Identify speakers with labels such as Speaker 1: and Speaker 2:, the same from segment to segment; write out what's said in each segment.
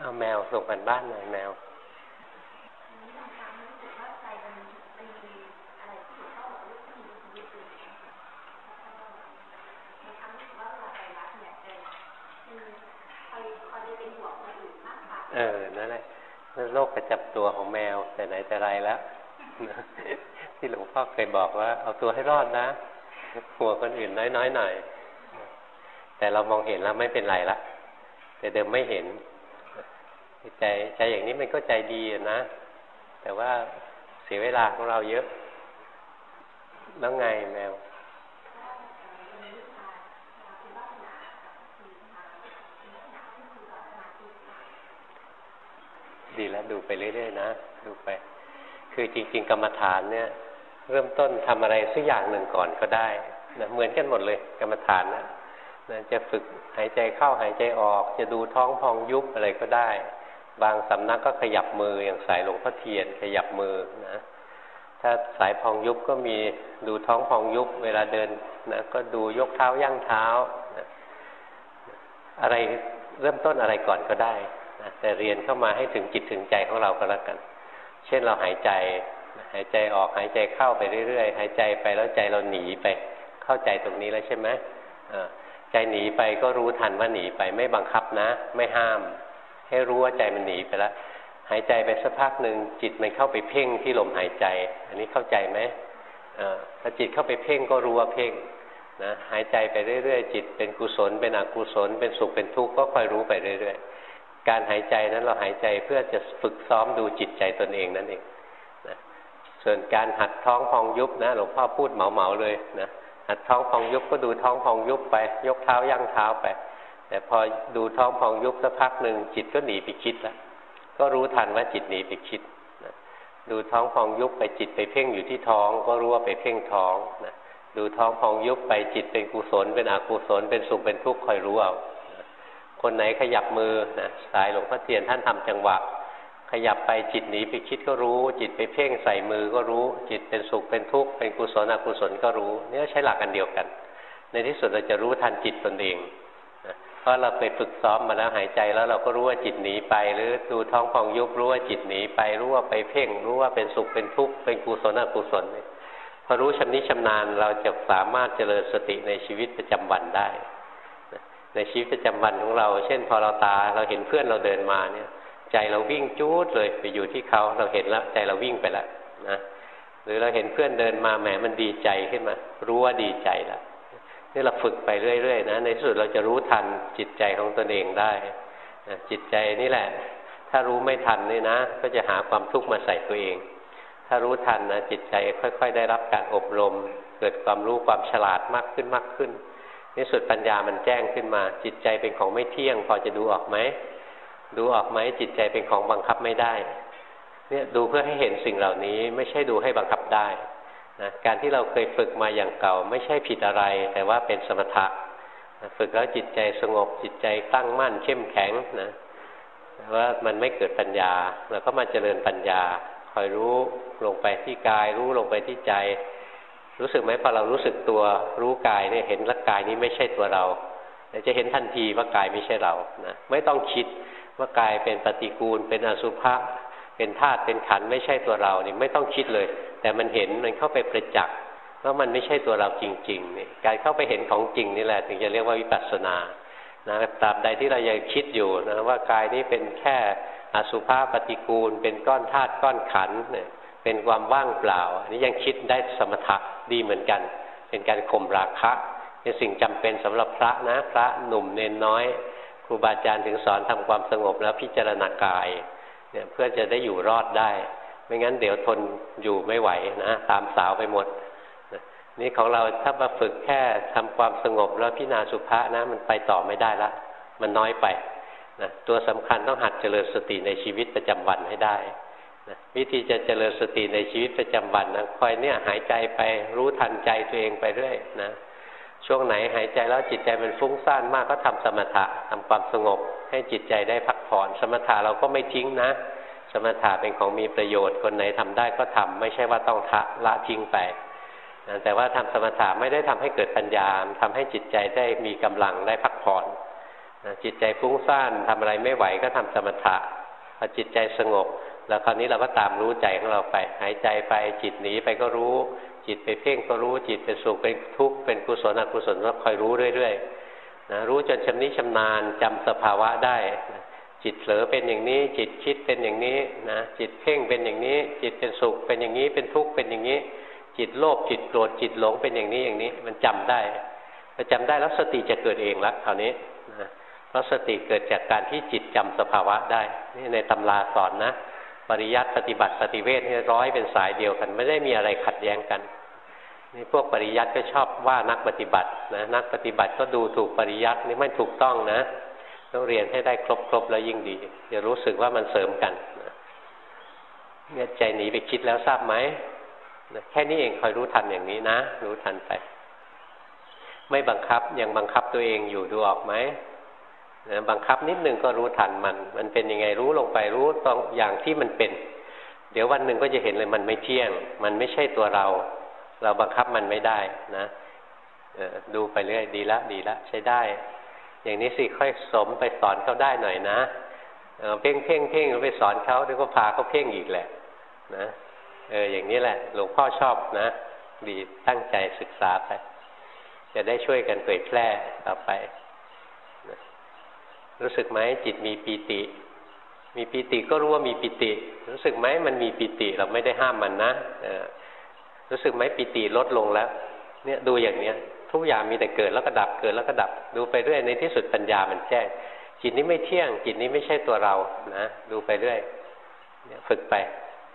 Speaker 1: เอาแมวส่งกันบ้านหน่อยแมวเออ นั่นแหละโรคประจับตัวของแมวแต่ไหนแต่ไรแล้ว ที่หลวงพ่อเคยบอกว่า เอาตัวให้รอดนะหัวคนอื่นน้อยๆหน่อยแต่เรามองเห็นแล้วไม่เป็นไรละแต่เดิมไม่เห็น ใจใจอย่างนี้มันก็ใจดีนะ แต่ว่าเสียเวลาของเราเยอะ แล้วไงแมวดีแล้วดูไปเรื่อยๆนะ ดูไป คือจริง ๆ กรรมฐานเนี่ย เริ่มต้นทำอะไรสักอย่างหนึ่งก่อนก็ได้นะเหมือนกันหมดเลย กรรมฐานนะนะจะฝึกหายใจเข้าหายใจออก จะดูท้องพองยุบอะไรก็ได้ บางสำนักก็ขยับมืออย่างสายหลวงพ่อเทียนขยับมือนะถ้าสายพองยุบก็มีดูท้องพองยุบเวลาเดินนะก็ดูยกเท้าย่างเท้านะอะไรเริ่มต้นอะไรก่อนก็ได้นะแต่เรียนเข้ามาให้ถึงจิตถึงใจของเราก็แล้วกัน เช่นเราหายใจหายใจออกหายใจเข้าไปเรื่อยๆหายใจไปแล้วใจเราหนีไป เข้าใจตรงนี้แล้วใช่ไหมใจหนีไปก็รู้ทันว่าหนีไปไม่บังคับนะ ไม่ห้าม ให้รู้ว่าใจมันหนีไปแล้วหายใจไปสักพักหนึ่งจิตมันเข้าไปเพ่งที่ลมหายใจ อันนี้เข้าใจไหมถ้าจิตเข้าไปเพ่งก็รู้ว่าเพ่งนะหายใจไปเรื่อยๆจิตเป็นกุศล เป็นอกุศล เป็นสุขเป็นทุกข์ก็คอยรู้ไปเรื่อยๆ การหายใจนั้นเราหายใจเพื่อจะฝึกซ้อมดูจิตใจตนเองนั่นเองนะส่วนการหัดท้องพองยุบนะหลวงพ่อพูดเหมาๆเลยนะหัดท้องพองยุบก็ดูท้องพองยุบไป ยกเท้ายั่งเท้าไป แต่พอดูท้องพองยุบสักพักหนึ่งจิตก็หนีไปคิดแล้วก็รู้ทันว่าจิตหนีไปคิดนะดูท้องพองยุบไปจิตไปเพ่งอยู่ที่ท้อง ก็รู้ว่าไปเพ่งท้องนะดูท้องพองยุบไปจิตเป็นกุศล เป็นอกุศล เป็นสุขเป็นทุกข์คอยรู้เอาคนไหนขยับมือนะสายหลวงพ่อเทียนท่านทำจังหวะ ขยับไปจิตหนีไปคิดก็รู้ จิตไปเพ่งใส่มือก็รู้ จิตเป็นสุขเป็นทุกข์เป็นกุศลอกุศลก็รู้เนี่ยใช้หลักกันเดียวกัน ในที่สุดเราจะรู้ทันจิตตนเอง เพราะเราเคยฝึกซ้อมมาแล้วหายใจแล้วเราก็รู้ว่าจิตหนีไป หรือดูท้องพองยุบรู้ว่าจิตหนีไปรู้ว่าไปเพ่งรู้ว่าเป็นสุขเป็นทุกข์เป็นกุศลอกุศลพอรู้ชำนิชำนาญเราจะสามารถเจริญสติในชีวิตประจำวันได้ ในชีวิตประจำวันของเรา เช่น พอเราตาเราเห็นเพื่อนเราเดินมาเนี่ย ใจเราวิ่งจูดเลยไปอยู่ที่เขาเราเห็นแล้วใจเราวิ่งไปแล้วนะหรือเราเห็นเพื่อนเดินมาแหมมันดีใจขึ้นมา รู้ว่าดีใจแล้ว นี่เราฝึกไปเรื่อยๆนะในที่สุดเราจะรู้ทันจิตใจของตนเองได้จิตใจนี่แหละ ถ้ารู้ไม่ทันนี่นะ ก็จะหาความทุกข์มาใส่ตัวเอง ถ้ารู้ทันนะจิตใจค่อย ๆ ได้รับการอบรม เกิดความรู้ความฉลาดมากขึ้นมากขึ้นนี่สุดปัญญามันแจ้งขึ้นมา จิตใจเป็นของไม่เที่ยง พอจะดูออกไหมดูออกไหมจิตใจเป็นของบังคับไม่ได้ เนี่ยดูเพื่อให้เห็นสิ่งเหล่านี้ ไม่ใช่ดูให้บังคับได้ นะการที่เราเคยฝึกมาอย่างเก่า ไม่ใช่ผิดอะไร แต่ว่าเป็นสมถะฝึกแล้วจิตใจสงบจิตใจตั้งมั่นเข้มแข็งนะแต่ว่ามันไม่เกิดปัญญาเราก็มาเจริญปัญญา คอยรู้ลงไปที่กาย รู้ลงไปที่ใจ รู้สึกไหมพอเรารู้สึกตัวรู้กายเนี่ยเห็นละกายนี้ไม่ใช่ตัวเราจะเห็นทันทีว่ากายไม่ใช่เรานะไม่ต้องคิดว่ากายเป็นปฏิกูล เป็นอสุภะ เป็นธาตุเป็นขันไม่ใช่ตัวเรานี่ไม่ต้องคิดเลย แต่มันเห็นมันเข้าไปประจักษ์ว่ามันไม่ใช่ตัวเราจริงๆนี่การเข้าไปเห็นของจริงนี่แหละถึงจะเรียกว่าวิปัสสนานะตราบใดที่เรายังคิดอยู่นะว่ากายนี้เป็นแค่อสุภะปฏิกูล เป็นก้อนธาตุก้อนขันเนี่ยเป็นความว่างเปล่าอันนี้ยังคิดได้สมถะดีเหมือนกัน เป็นการข่มราคะเป็นสิ่งจำเป็นสำหรับพระนะ พระหนุ่มเนนน้อย ครูบาอาจารย์ถึงสอนทำความสงบแล้วพิจารณากาย เนี่ยเพื่อจะได้อยู่รอดได้ ไม่งั้นเดี๋ยวทนอยู่ไม่ไหวนะตามสาวไปหมดนี่ของเราถ้ามาฝึกแค่ทำความสงบแล้วพิจารณาสุภาษนะ มันไปต่อไม่ได้ละ มันน้อยไปนะตัวสำคัญต้องหัดเจริญสติในชีวิตประจำวันให้ได้นะวิธีจะเจริญสติในชีวิตประจำวันนะคอยเนี่ยหายใจไปรู้ทันใจตัวเองไปเรื่อยนะ ช่วงไหนหายใจแล้วจิตใจมันฟุ้งซ่านมากก็ทำสมถะทำความสงบ ให้จิตใจได้พักผ่อน สมถะเราก็ไม่ทิ้งนะ สมถะเป็นของมีประโยชน์คนไหนทำได้ก็ทำไม่ใช่ว่าต้องทะละทิ้งไปแต่ว่าทำสมถะไม่ได้ทำให้เกิดปัญญาทำให้จิตใจได้มีกำลังได้พักผ่อนจิตใจฟุ้งซ่านทำอะไรไม่ไหวก็ทำสมถะพอจิตใจสงบ แล้วคราวนี้เราก็ตามรู้ใจของเราไป หายใจไปจิตหนีไปก็รู้ จิตไปเพ่งก็รู้จิตเป็นสุขเป็นทุกข์เป็นกุศลอกุศลก็คอยรู้เรื่อยๆนะรู้จนชำนิชำนาญจำสภาวะได้ จิตเผลอเป็นอย่างนี้ จิตคิดเป็นอย่างนี้นะจิตเพ่งเป็นอย่างนี้ จิตเป็นสุขเป็นอย่างนี้เป็นทุกข์เป็นอย่างนี้ จิตโลภจิตโกรธจิตหลงเป็นอย่างนี้อย่างนี้ มันจำได้พอจำได้แล้วสติจะเกิดเองละคราวนี้นะเพราะสติเกิดจากการที่จิตจำสภาวะได้นี่ในตำราสอนนะ ปริยัติปฏิบัติปฏิเวทนี่ร้อยเป็นสายเดียวกัน ไม่ได้มีอะไรขัดแย้งกันนี่พวกปริยัติก็ชอบว่านักปฏิบัตินะนักปฏิบัติก็ดูถูกปริยัตินี่ไม่ถูกต้องนะต้องเรียนให้ได้ครบครบแล้วยิ่งดีจะรู้สึกว่ามันเสริมกันเนี่ยใจหนีไปคิดแล้วทราบไหมแค่นี้เองคอยรู้ทันอย่างนี้นะ รู้ทันไป ไม่บังคับยังบังคับตัวเองอยู่ดูออกไหม นะบังคับนิดนึงก็รู้ทันมัน มันเป็นยังไงรู้ลงไปรู้ตรงอย่างที่มันเป็น เดี๋ยววันหนึ่งก็จะเห็นเลยมันไม่เที่ยง มันไม่ใช่ตัวเรา เราบังคับมันไม่ได้นะดูไปเรื่อยดีละดีละใช้ได้ อย่างนี้สิค่อยสมไปสอนเขาได้หน่อยนะเพ่งเพ่งเพ่งไปสอนเขาเดี๋ยวก็พาเขาเพ่งอีกแหละ นะเอออย่างนี้แหละ หลวงพ่อชอบนะ ดีตั้งใจศึกษาไป จะได้ช่วยกันเผยแพร่ต่อไป รู้สึกไหมจิตมีปีติ มีปีติก็รู้ว่ามีปีติ รู้สึกไหมมันมีปีติเราไม่ได้ห้ามมันนะรู้สึกไหมปีติลดลงแล้ว เนี่ยดูอย่างเนี้ย ทุกอย่างมีแต่เกิดแล้วก็ดับเกิดแล้วก็ดับ ดูไปเรื่อยในที่สุดปัญญามันแจ้งจิตนี้ไม่เที่ยง จิตนี้ไม่ใช่ตัวเรานะดูไปเรื่อยฝึกไป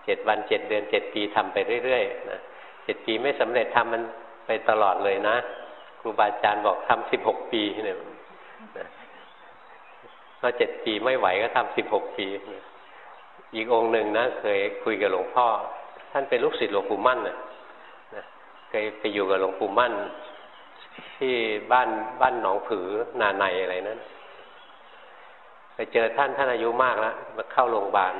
Speaker 1: เจ็ดวันเจ็ดเดือนเจ็ดปีทำไปเรื่อยๆนะเจ็ดปีไม่สำเร็จทำมันไปตลอดเลยนะ ครูบาอาจารย์บอกทำสิบหกปีเนี่ย ก็เจ็ดปีไม่ไหวก็ทำสิบหกปีอีกองค์หนึ่งนะเคยคุยกับหลวงพ่อ ท่านเป็นลูกศิษย์หลวงปู่มั่นนะเคยไปอยู่กับหลวงปู่มั่น ที่บ้านบ้านหนองผือนาในอะไรนั้นไปเจอท่านท่านอายุมากแล้วมาเข้าโรงพยาบาล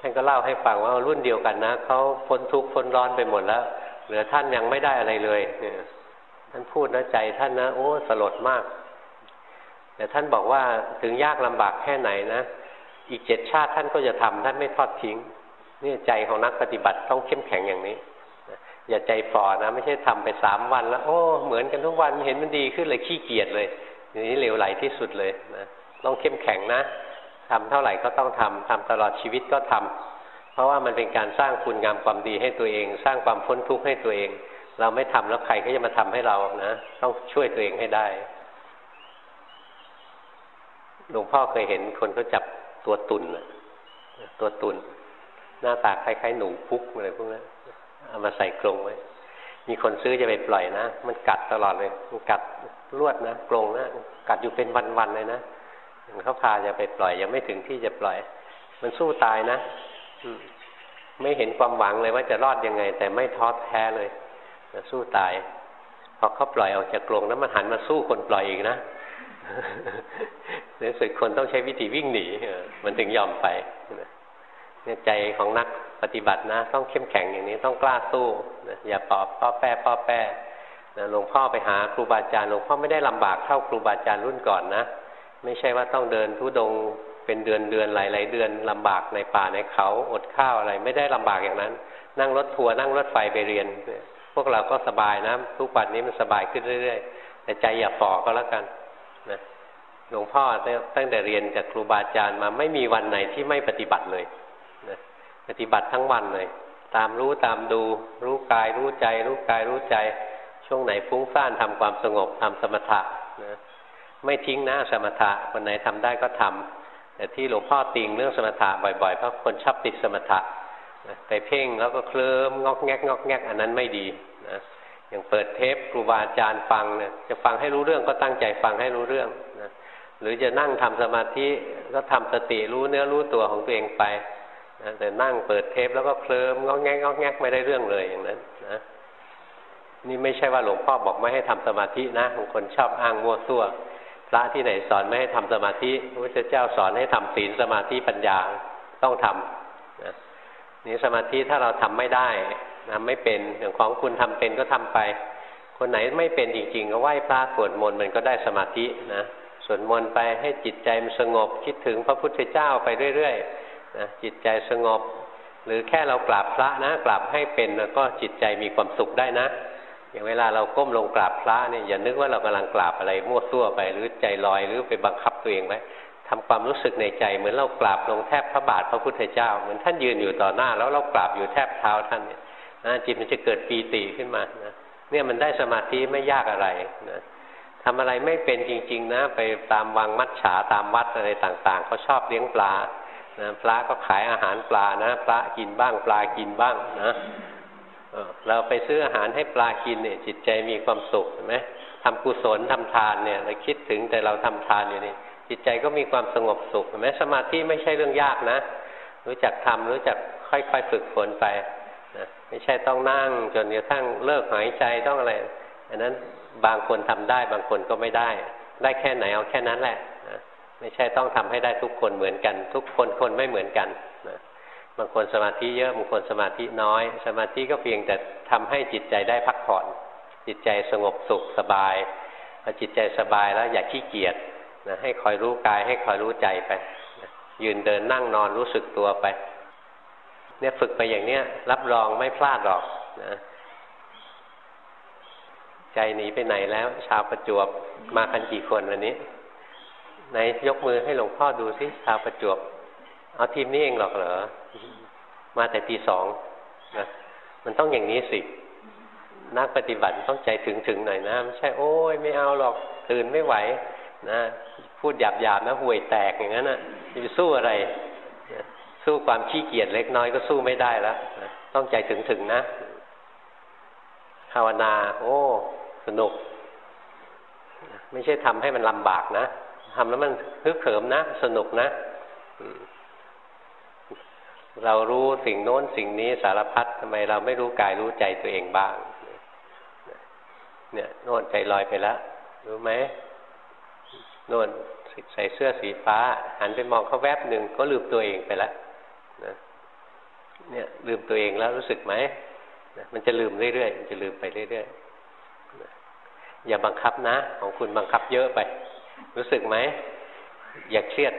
Speaker 1: ท่านก็เล่าให้ฟังว่ารุ่นเดียวกันนะเขาพ้นทุกข์พ้นร้อนไปหมดแล้ว เหลือท่านยังไม่ได้อะไรเลยเนี่ยท่านพูดนะใจท่านนะ โอ้สลดมาก แต่ท่านบอกว่าถึงยากลำบากแค่ไหนนะ อีกเจ็ดชาติท่านก็จะทำท่านไม่ทอดทิ้งนี่ใจของนักปฏิบัติต้องเข้มแข็งอย่างนี้ อย่าใจฝ่อนะ ไม่ใช่ทำไปสามวันแล้ว โอ้เหมือนกันทุกวันเห็นมันดีขึ้นเลยขี้เกียจเลยนี่เลวไหลที่สุดเลยนะต้องเข้มแข็งนะทำเท่าไหร่ก็ต้องทำทำตลอดชีวิตก็ทำเพราะว่ามันเป็นการสร้างคุณงามความดีให้ตัวเอง สร้างความพ้นทุกข์ให้ตัวเอง เราไม่ทำแล้วใครก็จะมาทำให้เรานะ ต้องช่วยตัวเองให้ได้ หลวงพ่อเคยเห็นคนเขาจับตัวตุนตัวตุน หน้าตาคล้ายๆหนูพุกอะไรพวกนั้นเอามาใส่กรงไว้ มีคนซื้อจะไปปล่อยนะ มันกัดตลอดเลย มันกัดลวดนะกรงนะกัดอยู่เป็นวันๆเลยนะเขาพาจะไปปล่อย ยังไม่ถึงที่จะปล่อย มันสู้ตายนะไม่เห็นความหวังเลยว่าจะรอดยังไง แต่ไม่ท้อแท้เลยสู้ตายพอเขาปล่อยออกจากกรงแล้วมันหันมาสู้คนปล่อยอีกนะ ในสุดคนต้องใช้วิธีวิ่งหนีมันถึงยอมไปเนี่ยใจของนักปฏิบัตินะ ต้องเข้มแข็งอย่างนี้ต้องกล้าสู้นะอย่าปอบพ่อแป้พ่อแป้นะหลวงพ่อไปหาครูบาอาจารย์หลวงพ่อไม่ได้ลำบากเท่าครูบาอาจารย์รุ่นก่อนนะไม่ใช่ว่าต้องเดินทุดงเป็นเดือนเดือนหลายหลายเดือนลำบากในป่าในเขาอดข้าวอะไร ไม่ได้ลำบากอย่างนั้น นั่งรถทัวร์นั่งรถไฟไปเรียน พวกเราก็สบายนะทุกวันนี้มันสบายขึ้นเรื่อย ๆ แต่ใจอย่าฝ่อก็แล้วกัน หลวงพ่อตั้งแต่เรียนจากครูบาอาจารย์มาไม่มีวันไหนที่ไม่ปฏิบัติเลยนะปฏิบัติทั้งวันเลย ตามรู้ตามดู รู้กายรู้ใจ รู้กายรู้ใจ ช่วงไหนฟุ้งซ่านทำความสงบทำสมถะนะไม่ทิ้งนะสมถะคนไหนทำได้ก็ทำแต่ที่หลวงพ่อติงเรื่องสมถะบ่อยๆเพราะคนชอบติดสมถะไปเพ่งแล้วก็เคลิ้มงอกแงกงอกแงกอันนั้นไม่ดีนะอย่างเปิดเทปครูบาอาจารย์ฟังเนี่ยจะฟังให้รู้เรื่องก็ตั้งใจฟังให้รู้เรื่อง หรือจะนั่งทำสมาธิก็ทำสติรู้เนื้อรู้ตัวของตัวเองไปนะแต่นั่งเปิดเทปแล้วก็เคลิ้มงอแงกงอแงกไม่ได้เรื่องเลยอย่างนั้นนะนี่ไม่ใช่ว่าหลวงพ่อบอกไม่ให้ทำสมาธินะบางคนชอบอ้างมั่วซั่วพระที่ไหนสอนไม่ให้ทำสมาธิพระพุทธเจ้าสอนให้ทำศีลสมาธิปัญญาต้องทำนะนี่สมาธิถ้าเราทำไม่ได้ทำไม่เป็นอย่างของคุณทำเป็นก็ทำไป คนไหนไม่เป็นจริงๆ ก็ไหว้พระสวดมนต์มันก็ได้สมาธินะ สวดมนต์ไปให้จิตใจมันสงบคิดถึงพระพุทธเจ้าไปเรื่อยๆนะจิตใจสงบ หรือแค่เรากราบพระนะกราบให้เป็นแล้วก็จิตใจมีความสุขได้นะ อย่างเวลาเราก้มลงกราบพระเนี่ยอย่านึกว่าเรากำลังกราบอะไรมั่วซั่วไปหรือใจลอยหรือไปบังคับตัวเองไว้ทำความรู้สึกในใจเหมือนเรากราบลงแทบพระบาทพระพุทธเจ้า เหมือนท่านยืนอยู่ต่อหน้า แล้วเรากราบอยู่แทบเท้าท่านเนี่ยนะจิตมันจะเกิดปีติขึ้นมานะเนี่ยมันได้สมาธิไม่ยากอะไรนะ ทำอะไรไม่เป็นจริง ๆ นะ ไปตามวังมัดฉาตามวัดอะไรต่าง ๆเขาชอบเลี้ยงปลานะพระก็ขายอาหารปลานะ พระกินบ้างปลากินบ้างนะเราไปซื้ออาหารให้ปลากินเนี่ย จิตใจมีความสุขเห็นไหมทำกุศลทำทานเนี่ยเราคิดถึงแต่เราทำทานอยู่นี่จิตใจก็มีความสงบสุขเห็นไหมสมาธิไม่ใช่เรื่องยากนะ รู้จักทำรู้จักค่อยๆฝึกฝนไปนะไม่ใช่ต้องนั่งจนกระทั่งเลิกหายใจต้องอะไรอันนั้น บางคนทำได้ บางคนก็ไม่ได้ ได้แค่ไหนเอาแค่นั้นแหละนะไม่ใช่ต้องทำให้ได้ทุกคนเหมือนกัน ทุกคนคนไม่เหมือนกันนะบางคนสมาธิเยอะบางคนสมาธิน้อย สมาธิก็เพียงแต่ทำให้จิตใจได้พักผ่อน จิตใจสงบสุขสบายพอจิตใจสบายแล้วอย่าขี้เกียจนะให้คอยรู้กายให้คอยรู้ใจไปนะยืนเดินนั่งนอนรู้สึกตัวไป เนี่ยฝึกไปอย่างเนี้ยรับรองไม่พลาดหรอกนะ ใจหนีไปไหนแล้ว ชาวประจวบมากันกี่คนวันนี้ไหนยกมือให้หลวงพ่อดูสิชาวประจวบ เอาทีมนี้เองหรอกเหรอ มาแต่ตีสองนะมันต้องอย่างนี้สินักปฏิบัติต้องใจถึงถึงหน่อยนะไม่ใช่โอ้ยไม่เอาหรอกตื่นไม่ไหว นะพูดหยาบหยาบนะห่วยแตกอย่างนั้นนะจะไปสู้อะไร สู้ความขี้เกียจเล็กน้อยก็สู้ไม่ได้แล้วต้องใจถึงถึงนะภาวนา โอ้ สนุก ไม่ใช่ทำให้มันลำบากนะทำแล้วมันฮึกเหิมนะ สนุกนะ เรารู้สิ่งโน้นสิ่งนี้สารพัดทำไมเราไม่รู้กายรู้ใจตัวเองบ้าง เนี่ยโน่นใจลอยไปแล้วรู้ไหมโน่นใส่เสื้อสีฟ้า หันไปมองเขาแวบหนึ่งก็ลืมตัวเองไปแล้วนะเนี่ยลืมตัวเองแล้วรู้สึกไหมมันจะลืมเรื่อยๆมันจะลืมไปเรื่อยๆ อย่าบังคับนะ ของคุณบังคับเยอะไป รู้สึกไหม อย่าเครียด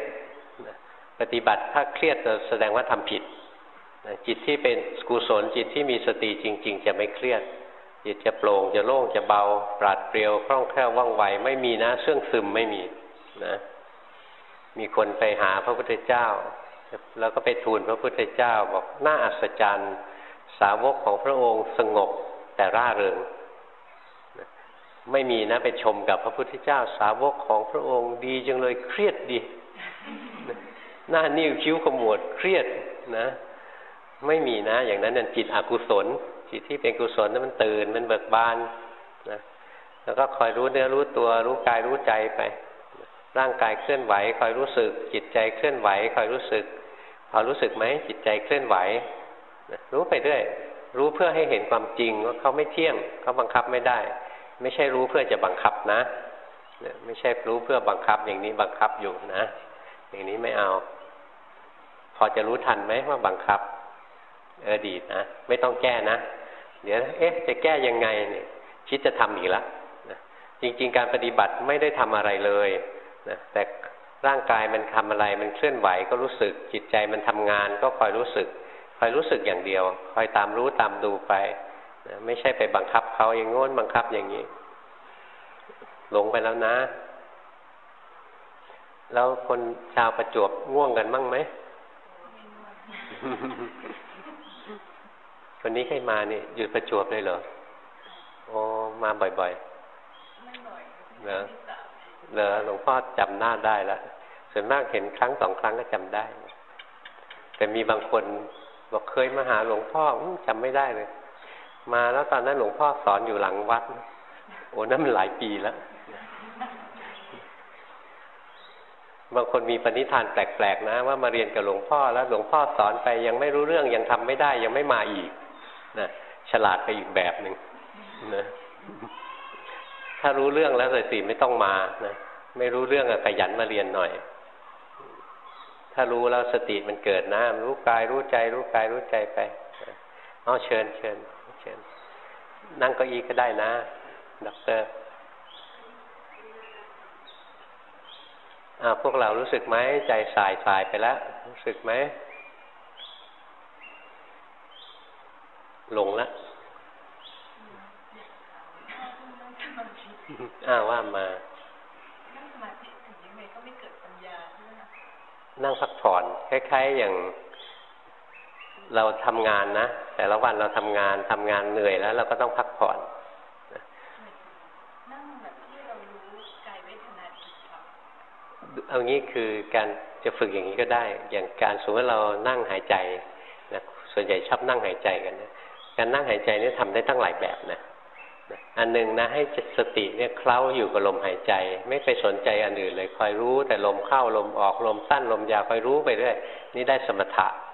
Speaker 1: ปฏิบัติถ้าเครียดจะแสดงว่าทำผิด จิตที่เป็นกุศลจิตที่มีสติจริง ๆ จะไม่เครียด จิตจะโปร่งจะโล่งจะเบา ปราดเปรียวคล่องแคล่วว่องไวไม่มีนะเสื่องซึมไม่มีนะมีคนไปหาพระพุทธเจ้า แล้วก็ไปทูลพระพุทธเจ้าบอกน่าอัศจรรย์ สาวกของพระองค์สงบแต่ร่าเริง ไม่มีนะไปชมกับพระพุทธเจ้าสาวกของพระองค์ดีจังเลยเครียดดีหน้านิ้วคิ้วขมวดเครียดนะ ไม่มีนะ อย่างนั้นนั่นจิตอกุศล จิตที่เป็นกุศลนั้นมันตื่นมันเบิกบานนะแล้วก็คอยรู้เนื้อรู้ตัวรู้กายรู้ใจไป ร่างกายเคลื่อนไหว คอยรู้สึก จิตใจเคลื่อนไหว คอยรู้สึกพอรู้สึกไหมจิตใจเคลื่อนไหวรู้ไปเรื่อยรู้เพื่อให้เห็นความจริงว่าเขาไม่เที่ยงเขาบังคับไม่ได้ ไม่ใช่รู้เพื่อจะบังคับนะไม่ใช่รู้เพื่อบังคับอย่างนี้บังคับอยู่นะ อย่างนี้ไม่เอา พอจะรู้ทันไหมว่าบังคับ เออดีนะไม่ต้องแก้นะ เดี๋ยวเอ๊ะ จะแก้ยังไงเนี่ยคิดจะทำอีกแล้วนะจริง ๆ การปฏิบัติไม่ได้ทำอะไรเลยนะแต่ร่างกายมันทำอะไรมันเคลื่อนไหวก็รู้สึกจิตใจมันทำงาน ก็คอยรู้สึกคอยรู้สึกอย่างเดียว คอยตามรู้ตามดูไป ไม่ใช่ไปบังคับเขาอย่างงน้นบังคับอย่างนี้ หลงไปแล้วนะ แล้วคนชาวประจวบง่วงกันมั่งไหม คนนี้ใครมานี่อยู่ประจวบเลยเหรอโอ้มาบ่อยๆเหรอเหรอหลวงพ่อจำหน้าได้แล้วส่วนมากเห็นครั้งสองครั้งก็จำได้ แต่มีบางคนบอกเคยมาหาหลวงพ่อจำไม่ได้เลย มาแล้วตอนนั้นหลวงพ่อสอนอยู่หลังวัด โอ้นั่นมันหลายปีแล้วบางคนมีปณิธานแปลกๆนะ ว่ามาเรียนกับหลวงพ่อแล้วหลวงพ่อสอนไปยังไม่รู้เรื่องยังทำไม่ได้ยังไม่มาอีกนะฉลาดไปอีกแบบหนึ่งนะถ้ารู้เรื่องแล้วเลยสิไม่ต้องมานะไม่รู้เรื่องอะขยันมาเรียนหน่อย ถ้ารู้แล้วสติมันเกิดนะ รู้กายรู้ใจ รู้กายรู้ใจไป เอาเชิญเชิญ ชิญนั่งเก้าอี้ก็ได้นะ ด็อกเตอร์อ้าวพวกเรารู้สึกไหมใจสายสายไปแล้ว รู้สึกไหมลงแล้วอ้าวว่ามา
Speaker 2: นั่งสมาธิถึงยังไงก็ไม่เกิดปัญญาใช่ไหมคะ
Speaker 1: นั่งพักผ่อนคล้าย ๆ อย่าง เราทำงานนะแต่ละวันเราทำงานทำงานเหนื่อยแล้ว เราก็ต้องพักผ่อน
Speaker 2: นั่งแบบที่เรารู้กายเวทนาจิตธรรม
Speaker 1: เอางี้คือการจะฝึกอย่างนี้ก็ได้ อย่างการสมมติเรานั่งหายใจนะส่วนใหญ่ชอบนั่งหายใจกันนะการนั่งหายใจนี่ทำได้ตั้งหลายแบบนะนะอันหนึ่งนะให้สติเนี่ยเคล้าอยู่กับลมหายใจ ไม่ไปสนใจอันอื่นเลยคอยรู้แต่ลมเข้าลมออกลมสั้นลมยาวคอยรู้ไปเรื่อยนี่ได้สมถะนะ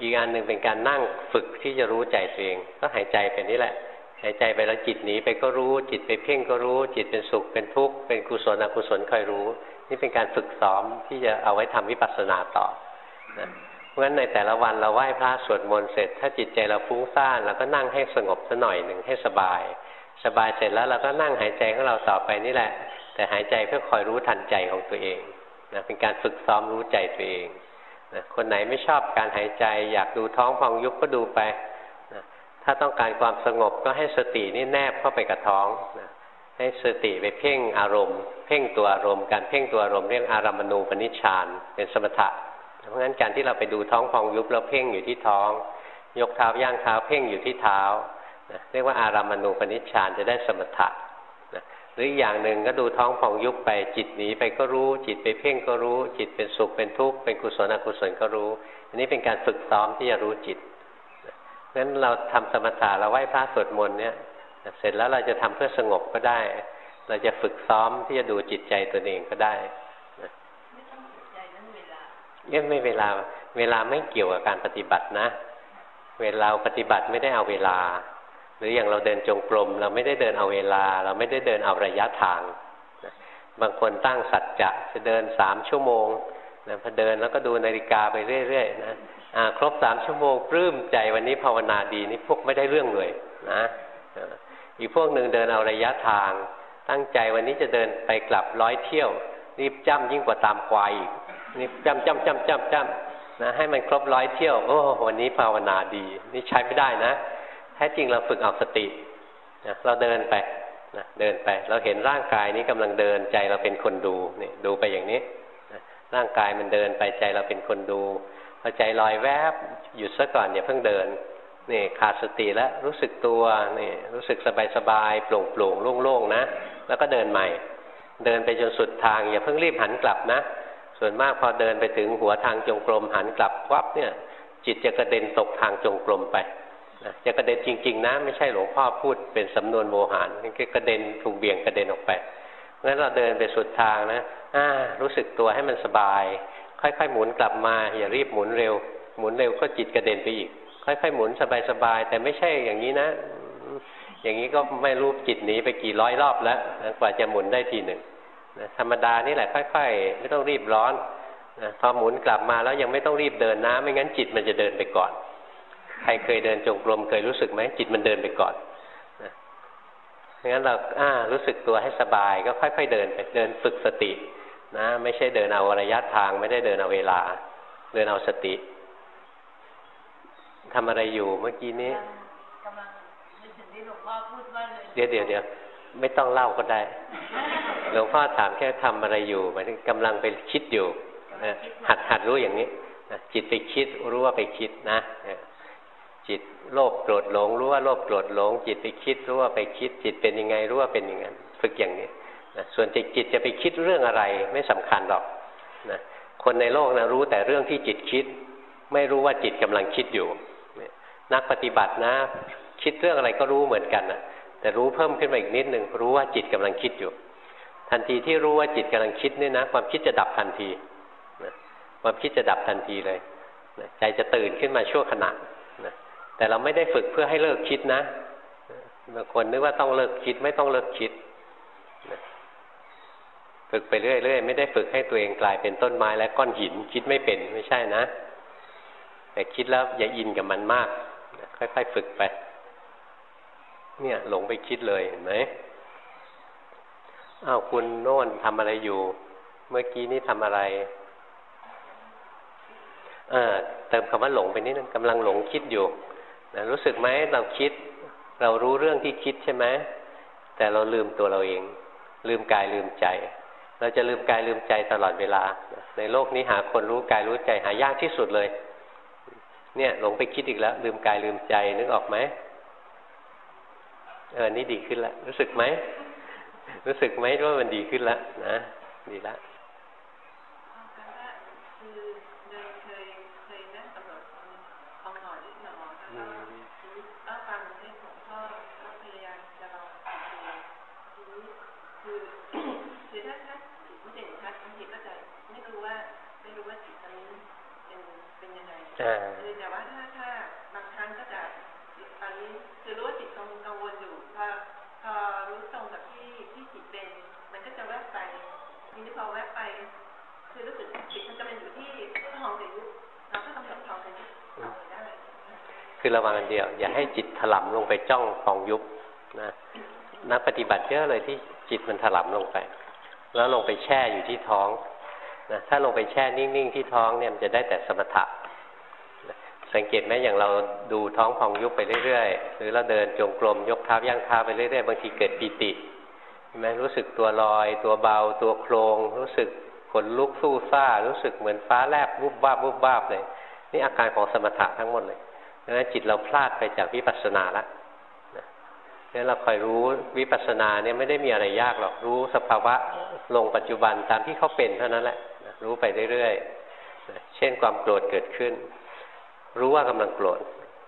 Speaker 1: อีกอันหนึ่งเป็นการนั่งฝึกที่จะรู้ใจตัวเอง ก็หายใจไปนี่แหละ หายใจไปแล้วจิตหนีไปก็รู้ จิตไปเพ่งก็รู้ จิตเป็นสุขเป็นทุกข์เป็นกุศลอกุศลคอยรู้ นี่เป็นการฝึกซ้อมที่จะเอาไว้ทำวิปัสสนาต่อนะเพราะฉะนั้นในแต่ละวันเราไหว้พระสวดมนต์เสร็จ ถ้าจิตใจเราฟุ้งซ่านเราก็นั่งให้สงบสัหน่อยหนึ่งให้สบาย สบายเสร็จแล้วเราก็นั่งหายใจของเราต่อไปนี่แหละ แต่หายใจเพื่อคอยรู้ทันใจของตัวเองนะเป็นการฝึกซ้อมรู้ใจตัวเอง นะคนไหนไม่ชอบการหายใจ อยากดูท้องพองยุบก็ดูไปนะถ้าต้องการความสงบก็ให้สตินี่แนบเข้าไปกับท้องนะให้สติไปเพ่งอารมณ์ เพ่งตัวอารมณ์ การเพ่งตัวอารมณ์เรียกอารามณูปนิชฌานเป็นสมถะ เพราะงั้นการที่เราไปดูท้องพองยุบเราเพ่งอยู่ที่ท้อง ยกเท้าย่างเท้าเพ่งอยู่ที่เท้านะเรียกว่าอารามณูปนิชฌานจะได้สมถะนะ หรืออีกอย่างหนึ่งก็ดูท้องพองยุบไปจิตหนีไปก็รู้ จิตไปเพ่งก็รู้ จิตเป็นสุขเป็นทุกข์เป็นกุศลอกุศลก็รู้ อันนี้เป็นการฝึกซ้อมที่จะรู้จิตนะงั้นเราทำสมถะเราไหว้พระสวดมนต์เนี่ยเสร็จแล้วเราจะทำเพื่อสงบก็ได้ เราจะฝึกซ้อมที่จะดูจิตใจตัวเองก็ได้
Speaker 2: ไม่ต้องสนใจเรื่องเวลา
Speaker 1: เนี่ยไม่เวลา เวลาไม่เกี่ยวกับการปฏิบัตินะ เวลาปฏิบัติไม่ได้เอาเวลาห รืออย่างเราเดินจงกรม เราไม่ได้เดินเอาเวลา เราไม่ได้เดินเอาระยะทางนะบางคนตั้งสัจจะจะเดินสามชั่วโมงนะพอเดินแล้วก็ดูนาฬิกาไปเรื่อยๆนะอ่าครบสามชั่วโมงปลื้มใจวันนี้ภาวนาดีนี่พวกไม่ได้เรื่องเลยนะอออีกพวกหนึ่งเดินเอาระยะทาง ตั้งใจวันนี้จะเดินไปกลับร้อยเที่ยว รีบจ้ำยิ่งกว่าตามควายอีกนี่จ้ำจ้ำจ้ำจ้ำจ้ำนะให้มันครบร้อยเที่ยวโอ้วันนี้ภาวนาดี นี่ใช้ไม่ได้นะ แท้จริงเราฝึกเอาสตินะเราเดินไปนะเดินไป เราเห็นร่างกายนี้กำลังเดินใจเราเป็นคนดูนี่ดูไปอย่างนี้นะร่างกายมันเดินไปใจเราเป็นคนดูพอใจลอยแวบหยุดซะก่อนอย่าเพิ่งเดินนี่ขาดสติแล้วรู้สึกตัวนี่รู้สึกสบายสบายๆโปร่งโปร่งโล่งๆนะ แล้วก็เดินใหม่ เดินไปจนสุดทาง อย่าเพิ่งรีบหันกลับนะ ส่วนมากพอเดินไปถึงหัวทางจงกรมหันกลับวับเนี่ย จิตจะกระเด็นตกทางจงกรมไป จะกระเด็นจริง ๆ นะ ไม่ใช่หลวงพ่อพูดเป็นสำนวนโมหารนี่กระเด็นถูกเบี่ยงกระเด็นออกไปงั้นเราเดินไปสุดทางนะอ่ารู้สึกตัวให้มันสบาย ค่อยๆหมุนกลับมาอย่ารีบหมุนเร็ว หมุนเร็วก็จิตกระเด็นไปอีก ค่อยๆหมุนสบายๆแต่ไม่ใช่อย่างนี้นะ อย่างนี้ก็ไม่รู้จิตหนีไปกี่ร้อยรอบแล้วนะกว่าจะหมุนได้ทีหนึ่งนะธรรมดานี่แหละค่อย ๆ ไม่ต้องรีบร้อนนะพอหมุนกลับมาแล้วยังไม่ต้องรีบเดินนะ ไม่งั้นจิตมันจะเดินไปก่อน ใครเคยเดินจงกรมเคยรู้สึกไหมจิตมันเดินไปก่อนนะงั้นเราอ่ารู้สึกตัวให้สบายก็ค่อย ๆ เดินไปเดินฝึกสติ นะ ไม่ใช่เดินเอาระยะทางไม่ได้เดินเอาเวลา เดินเอาสติทำอะไรอยู่เมื่อกี้นี้
Speaker 2: กำลังนึกถึงที่หลวงพ่อพูดว่าเลย
Speaker 1: เดี๋ยวเดี๋ยวเดี๋ยวไม่ต้องเล่าก็ได้ หลวงพ่อถามแค่ทำอะไรอยู่หมายถึงกำลังไปคิดอยู่นะหัดหัดรู้อย่างนี้นะจิตไปคิดรู้ว่าไปคิดนะเนี่ย จิตโลภโกรธหลง รู้ว่าโลภโกรธหลง จิตไปคิด รู้ว่าไปคิด จิตเป็นยังไงรู้ว่าเป็นอย่างนั้นฝึกอย่างนี้นะส่วนจิตจิตจะไปคิดเรื่องอะไรไม่สำคัญหรอกนะคนในโลกนะรู้แต่เรื่องที่จิตคิด ไม่รู้ว่าจิตกำลังคิดอยู่ นักปฏิบัตินะ คิดเรื่องอะไรก็รู้เหมือนกันนะแต่รู้เพิ่มขึ้นมาอีกนิดหนึ่งรู้ว่าจิตกำลังคิดอยู่ ทันทีที่รู้ว่าจิตกำลังคิดเนี่ยนะ ความคิดจะดับทันทีความคิดจะดับทันทีเลยใจจะตื่นขึ้นมาชั่วขณะ แต่เราไม่ได้ฝึกเพื่อให้เลิกคิดนะบางคนนึกว่าต้องเลิกคิดไม่ต้องเลิกคิดฝึกไปเรื่อยๆไม่ได้ฝึกให้ตัวเองกลายเป็นต้นไม้และก้อนหินคิดไม่เป็นไม่ใช่นะ แต่คิดแล้วอย่าอินกับมันมาก ค่อยๆฝึกไป เนี่ยหลงไปคิดเลยเห็นไหมอ้าวคุณโน่นทำอะไรอยู่ เมื่อกี้นี้ทำอะไรเออเติมคำว่าหลงไปนิดนึงกำลังหลงคิดอยู่ นะรู้สึกไหมเราคิด เรารู้เรื่องที่คิดใช่ไหมแต่เราลืมตัวเราเอง ลืมกายลืมใจ เราจะลืมกายลืมใจตลอดเวลา ในโลกนี้หาคนรู้กายรู้ใจหายากที่สุดเลย เนี่ยหลงไปคิดอีกแล้ว ลืมกายลืมใจนึกออกไหมเออนี่ดีขึ้นแล้วรู้สึกไหมรู้สึกไหมว่ามันดีขึ้นแล้วนะ ดีแล้ว
Speaker 2: แต่ว่าถ้าถ้าบางครั้งก็จะตอนนี้คือรู้ว่าจิตกังกังวลอยู่พอพอรู้ตรงกับที่ที่จิตเป็น มันก็จะแวบไปทีนี้พอแวบไป คือรู้สึกจิตมันจะเป็นอยู่ที่ทองกับยุบเราก็กำหนดทองกับยุบต่อไปได้
Speaker 1: คือระวังอันเดียว อย่าให้จิตถลำลงไปจ้องทองยุบนะนักปฏิบัติเยอะเลยที่จิตมันถลำลงไป แล้วลงไปแช่อยู่ที่ท้องนะถ้าลงไปแช่นิ่งๆที่ท้องเนี่ยมันจะได้แต่สมถะสังเกตไหมอย่างเราดูท้องพองยุบไปเรื่อยๆ หรือเราเดินจงกรมยกเท้าย่างเท้าไปเรื่อยๆ บางทีเกิดปีติเห็นไหมรู้สึกตัวลอย ตัวเบา ตัวโครง รู้สึกขนลุกสู้ซ่า รู้สึกเหมือนฟ้าแลบวุบวาบวุบวาบเลย นี่อาการของสมถะทั้งหมดเลย ดังนั้นจิตเราพลาดไปจากวิปัสสนาละนี่เราคอยรู้วิปัสสนาเนี่ยไม่ได้มีอะไรยากหรอกรู้สภาวะลงปัจจุบันตามที่เขาเป็นเท่านั้นแหละรู้ไปเรื่อยๆ เช่นความโกรธเกิดขึ้น รู้ว่ากำลังโกรธ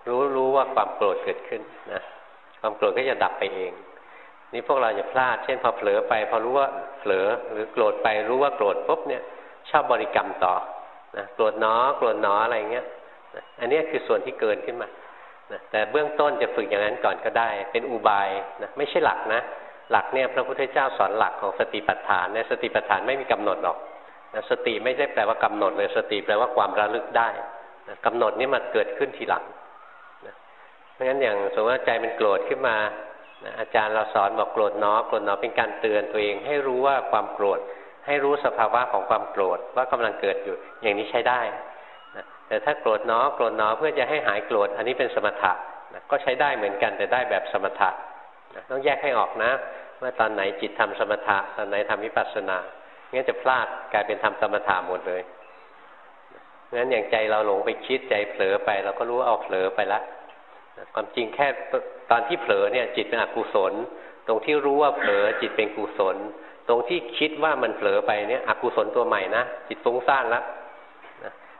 Speaker 1: รู้รู้ว่าความโกรธเกิดขึ้นนะความโกรธก็จะดับไปเอง นี่พวกเราจะพลาด เช่นพอเผลอไป พอรู้ว่าเผลอหรือโกรธไปรู้ว่าโกรธปุ๊บเนี่ยชอบบริกรรมต่อนะโกรธหนอโกรธหนออะไรเงี้ย อันนี้คือส่วนที่เกินขึ้นมานะแต่เบื้องต้นจะฝึกอย่างนั้นก่อนก็ได้ เป็นอุบายนะไม่ใช่หลักนะ หลักเนี่ยพระพุทธเจ้าสอนหลักของสติปัฏฐานเนี่ยสติปัฏฐานไม่มีกำหนดหรอกนะสติไม่ได้แปลว่ากำหนดเลยสติแปลว่าความระลึกได้กำหนดนี่มันเกิดขึ้นทีหลังนะเพราะฉะนั้นอย่างสมมติว่าใจมันโกรธขึ้นมานะอาจารย์เราสอนบอกโกรธเนาะโกรธเนาะเป็นการเตือนตัวเอง ให้รู้ว่าความโกรธ ให้รู้สภาวะของความโกรธว่ากำลังเกิดอยู่อย่างนี้ใช้ได้ แต่ถ้าโกรธเนาะโกรธเนาะเพื่อจะให้หายโกรธอันนี้เป็นสมถะนะก็ใช้ได้เหมือนกันแต่ได้แบบสมถะนะต้องแยกให้ออกนะว่าตอนไหนจิตทำสมถะตอนไหนทำวิปัสสนางั้นจะพลาดกลายเป็นทำสมถะหมดเลยงั้นอย่างใจเราหลงไปคิดใจเผลอไป เราก็รู้ว่าเอาเผลอไปละความจริงแค่ตอนที่เผลอเนี่ย จิตเป็นอกุศล ตรงที่รู้ว่าเผลอจิตเป็นกุศล ตรงที่คิดว่ามันเผลอไปเนี่ยอกุศลตัวใหม่นะจิตฟุ้งซ่านแล้ว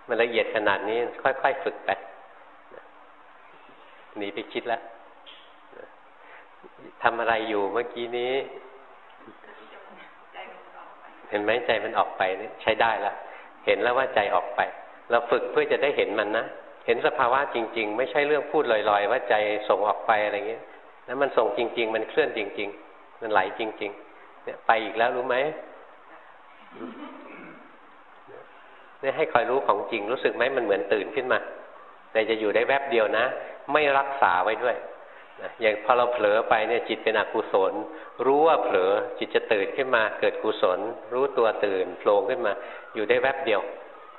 Speaker 1: มันละเอียดขนาดนี้ค่อยๆฝึกไปหนีไปคิดแล้วทำอะไรอยู่เมื่อกี้นี้ เห็นไหมใจมันออกไปนี่ใช้ได้แล้วเห็นแล้วว่าใจออกไป เราฝึกเพื่อจะได้เห็นมันนะเห็นสภาวะจริง ๆ ไม่ใช่เรื่องพูดลอยๆ ว่าใจส่งออกไปอะไรเงี้ยแล้วมันส่งจริง ๆ มันเคลื่อนจริง ๆ มันไหลจริง ๆ เนี่ยไปอีกแล้วรู้ไหม นี่ให้คอยรู้ของจริงรู้สึกไหมมันเหมือนตื่นขึ้นมาแต่จะอยู่ได้แวบเดียวนะ ไม่รักษาไว้ด้วยอย่างพอเราเผลอไปเนี่ยจิตเป็นอกุศล รู้ว่าเผลอจิตจะตื่นขึ้นมา เกิดกุศล รู้ตัวตื่นโผล่ขึ้นมา อยู่ได้แวบเดียว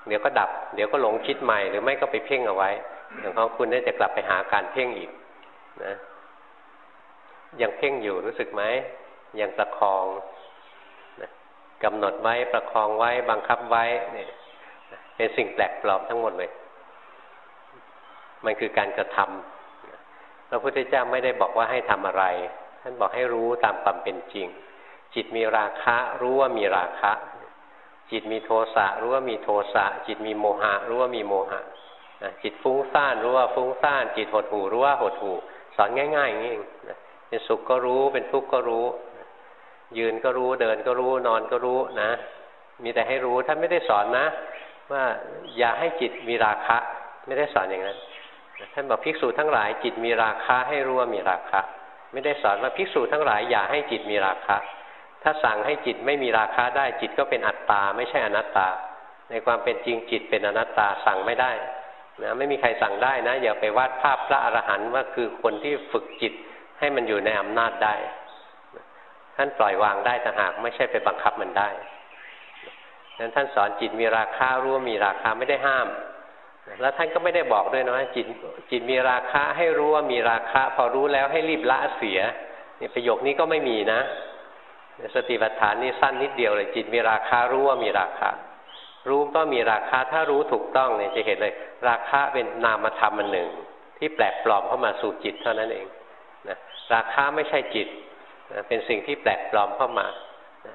Speaker 1: เดี๋ยวก็ดับ เดี๋ยวก็หลงคิดใหม่หรือไม่ก็ไปเพ่งเอาไว้ อย่างของคุณเนี่ยจะกลับไปหาการเพ่งอีกนะยังเพ่งอยู่รู้สึกไหมยังประคองนะกำหนดไว้ประคองไว้บังคับไว้เนี่ย เป็นสิ่งแปลกปลอมทั้งหมดเลย มันคือการกระทำพระพุทธเจ้าไม่ได้บอกว่าให้ทำอะไร ท่านบอกให้รู้ตามความเป็นจริง จิตมีราคะรู้ว่ามีราคะ จิตมีโทสะรู้ว่ามีโทสะ จิตมีโมหะ รู้ว่ามีโมหะจิตฟุ้งซ่านรู้ว่าฟุ้งซ่าน จิตหดหู่รู้ว่าหดหู่สอนง่ายๆอย่างนี้เองเป็นสุขก็รู้เป็นทุกข์ก็รู้ ยืนก็รู้เดินก็รู้นอนก็รู้นะ มีแต่ให้รู้ท่านไม่ได้สอนนะ ว่าอย่าให้จิตมีราคะ ไม่ได้สอนอย่างนั้นท่านบอกภิกษุทั้งหลายจิตมีราคะให้รู้ว่ามีราคะ ไม่ได้สอนว่าภิกษุทั้งหลายอย่าให้จิตมีราคะ ถ้าสั่งให้จิตไม่มีราคาได้จิตก็เป็นอัตตา ไม่ใช่อนัตตา ในความเป็นจริงจิตเป็นอนัตตาสั่งไม่ได้นะไม่มีใครสั่งได้นะ อย่าไปวาดภาพพระอรหันต์ว่าคือคนที่ฝึกจิตให้มันอยู่ในอำนาจได้ท่านปล่อยวางได้ต่างหากไม่ใช่ไปบังคับมันได้ นั้นท่านสอนจิตมีราคารู้ว่ามีราคาไม่ได้ห้าม แล้วท่านก็ไม่ได้บอกด้วยนะว่าจิตจิตมีราคาให้รู้ว่ามีราคาพอรู้แล้วให้รีบละเสียนี่ประโยคนี้ก็ไม่มีนะสติปัฏฐานนี่สั้นนิดเดียวเลย จิตมีราคารู้ว่ามีราคารู้ก็มีราคาถ้ารู้ถูกต้องเนี่ยจะเห็นเลย ราคาเป็นนามธรรมอันหนึ่ง ที่แปลกปลอมเข้ามาสู่จิตเท่านั้นเองนะราคาไม่ใช่จิตนะเป็นสิ่งที่แปลกปลอมเข้ามา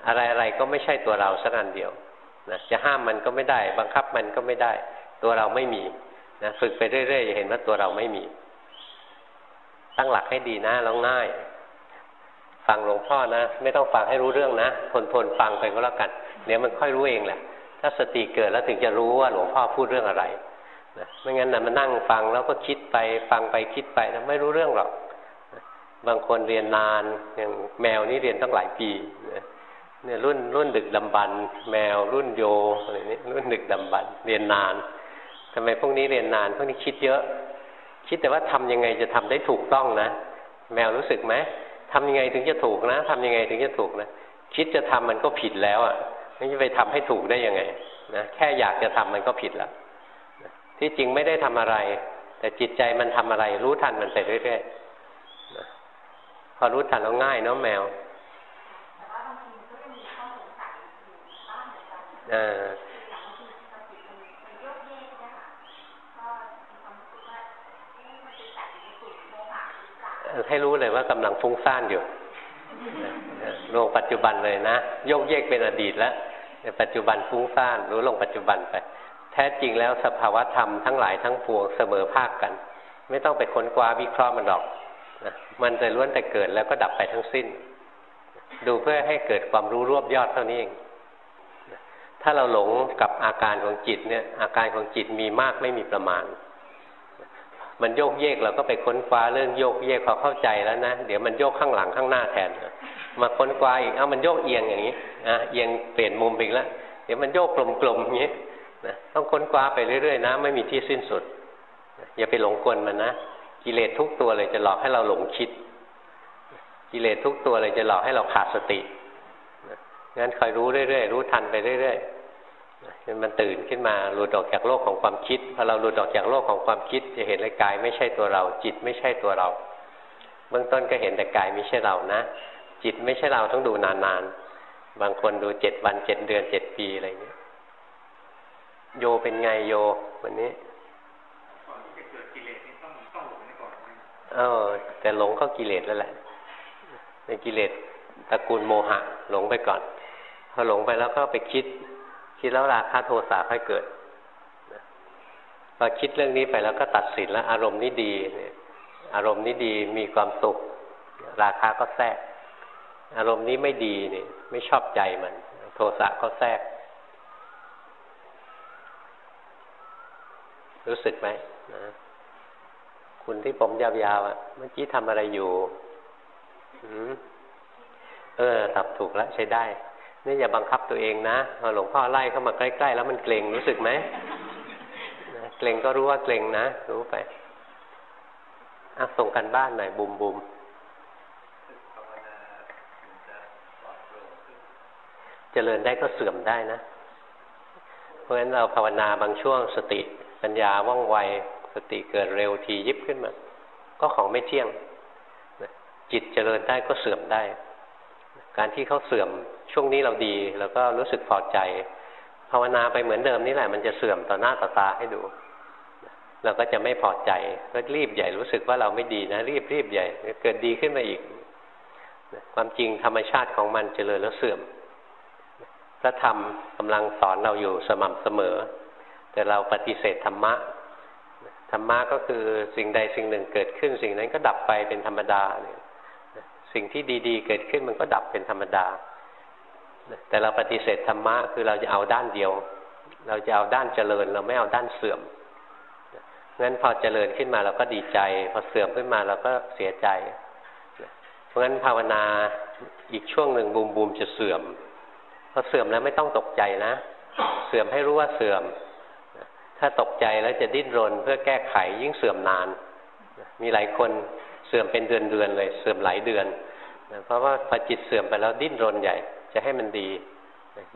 Speaker 1: อะไรอะไรก็ไม่ใช่ตัวเราสักอันเดียว นะจะห้ามมันก็ไม่ได้ บังคับมันก็ไม่ได้ ตัวเราไม่มีนะฝึกไปเรื่อยๆจะเห็นว่าตัวเราไม่มี ตั้งหลักให้ดีนะแล้วง่าย ฟังหลวงพ่อนะ ไม่ต้องฟังให้รู้เรื่องนะทนทนฟังไปก็แล้วกันเดี๋ยวมันค่อยรู้เองแหละ ถ้าสติเกิดแล้วถึงจะรู้ว่าหลวงพ่อพูดเรื่องอะไรนะไม่งั้นนะมันนั่งฟังแล้วก็คิดไปฟังไปคิดไปนะไม่รู้เรื่องหรอก บางคนเรียนนานอย่างแมวนี่เรียนตั้งหลายปี เนี่ยรุ่นรุ่นดึกดำบรรแมวรุ่นโยอะไรนี้รุ่นดึกดำบรรเรียนนานทำไมพวกนี้เรียนนานพวกนี้คิดเยอะ คิดแต่ว่าทำยังไงจะทำได้ถูกต้องนะ แมวรู้สึกไหมทำยังไงถึงจะถูกนะทำยังไงถึงจะถูกนะคิดจะทำมันก็ผิดแล้วอะไม่จะไปทำให้ถูกได้ยังไงนะแค่อยากจะทำมันก็ผิดล้วที่จริงไม่ได้ทำอะไร แต่จิตใจมันทำอะไร รู้ทันมันไปเรื่อยๆพอรู้ทันแล้วง่ายเนาะแมว อ่าให้รู้เลยว่ากำลังฟุ้งซ่านอยู่ลงปัจจุบันเลยนะโยกเยกเป็นอดีตแล้วในปัจจุบันฟุ้งซ่านรู้ลงปัจจุบันไป แท้จริงแล้วสภาวธรรมทั้งหลายทั้งปวงเสมอภาคกัน ไม่ต้องไปค้นคว้าวิเคราะห์มันหรอกมันจะล้วนแต่เกิดแล้วก็ดับไปทั้งสิ้น ดูเพื่อให้เกิดความรู้รวบยอดเท่านี้เอง ถ้าเราหลงกับอาการของจิตเนี่ยอาการของจิตมีมากไม่มีประมาณ มันโยกเยกเราก็ไปค้นคว้าเรื่องโยกเยกพอเข้าใจแล้วนะเดี๋ยวมันโยกข้างหลังข้างหน้าแทนมาค้นคว้าอีกเอ้ามันโยกเอียงอย่างนี้อะเอียงเปลี่ยนมุมไปแล้วเดี๋ยวมันโยกกลมๆอย่างนี้นะต้องค้นคว้าไปเรื่อยๆนะไม่มีที่สิ้นสุด อย่าไปหลงกลมันนะกิเลสทุกตัวเลยจะหลอกให้เราหลงคิด กิเลสทุกตัวเลยจะหลอกให้เราขาดสติงั้นคอยรู้เรื่อยๆรู้ทันไปเรื่อยๆ มันตื่นขึ้นมาหลุดออกจากโลกของความคิดพอเราหลุดออกจากโลกของความคิด จะเห็นเลยกายไม่ใช่ตัวเรา จิตไม่ใช่ตัวเรา เบื้องต้นก็เห็นแต่กายไม่ใช่เรานะ จิตไม่ใช่เราต้องดูนานๆ บางคนดูเจ็ดวันเจ็ดเดือนเจ็ดปีอะไรเงี้ยโยเป็นไงโยวันนี้เออแต่หลงเข้ากิเลสแล้วแหละในกิเลสตระกูลโมหะ หลงไปก่อนพอหลงไปแล้วก็ไปคิด คิดแล้วราคะโทสะค่อยเกิดพอคิดเรื่องนี้ไปแล้วก็ตัดสินแล้วอารมณ์นี้ดี อารมณ์นี้ดีมีความสุข ราคาก็แทรก อารมณ์นี้ไม่ดีนี่ไม่ชอบใจมัน โทสะก็แทรก รู้สึกไหมนะคุณที่ผมยาวๆอะ เมื่อกี้ทำอะไรอยู่ เออตับถูกแล้วใช้ได้ นี่อย่าบังคับตัวเองนะพอหลวงพ่อไล่เข้ามาใกล้ ๆ แล้วมันเกรงรู้สึกไหมเกรงก็รู้ว่าเกรงนะรู้ไปอะส่งกันบ้านหน่อยบุมบุมเจริญได้ก็เสื่อมได้นะ เพราะฉะนั้นเราภาวนาบางช่วงสติปัญญาว่องไวสติเกิดเร็วทียิบขึ้นมา ก็ของไม่เที่ยง จิตเจริญได้ก็เสื่อมได้ การที่เขาเสื่อมช่วงนี้เราดีเราก็รู้สึกพอใจ ภาวนาไปเหมือนเดิมนี่แหละมันจะเสื่อมต่อหน้าต่อตาให้ดู เราก็จะไม่พอใจก็รีบใหญ่รู้สึกว่าเราไม่ดีนะ รีบรีบใหญ่เกิดดีขึ้นมาอีก ความจริงธรรมชาติของมันเจริญแล้วเสื่อมพระธรรมกำลังสอนเราอยู่สม่ำเสมอ แต่เราปฏิเสธธรรมะธรรมะก็คือสิ่งใดสิ่งหนึ่งเกิดขึ้น สิ่งนั้นก็ดับไปเป็นธรรมดา สิ่งที่ดีๆ เกิดขึ้นมันก็ดับเป็นธรรมดา แต่เราปฏิเสธธรรมะคือเราจะเอาด้านเดียว เราจะเอาด้านเจริญ เราไม่เอาด้านเสื่อมงั้นพอเจริญขึ้นมาเราก็ดีใจ พอเสื่อมขึ้นมาเราก็เสียใจ เพราะงั้นภาวนาอีกช่วงหนึ่งบูมบูมจะเสื่อม พอเสื่อมแล้วไม่ต้องตกใจนะ เสื่อมให้รู้ว่าเสื่อม ถ้าตกใจแล้วจะดิ้นรนเพื่อแก้ไขยิ่งเสื่อมนาน มีหลายคน สื่อมเป็นเดือนเดือนเลยเสื่อมหลายเดือนเพราะว่าพอจิตเสื่อมไปแล้วดิ้นรนใหญ่ จะให้มันดี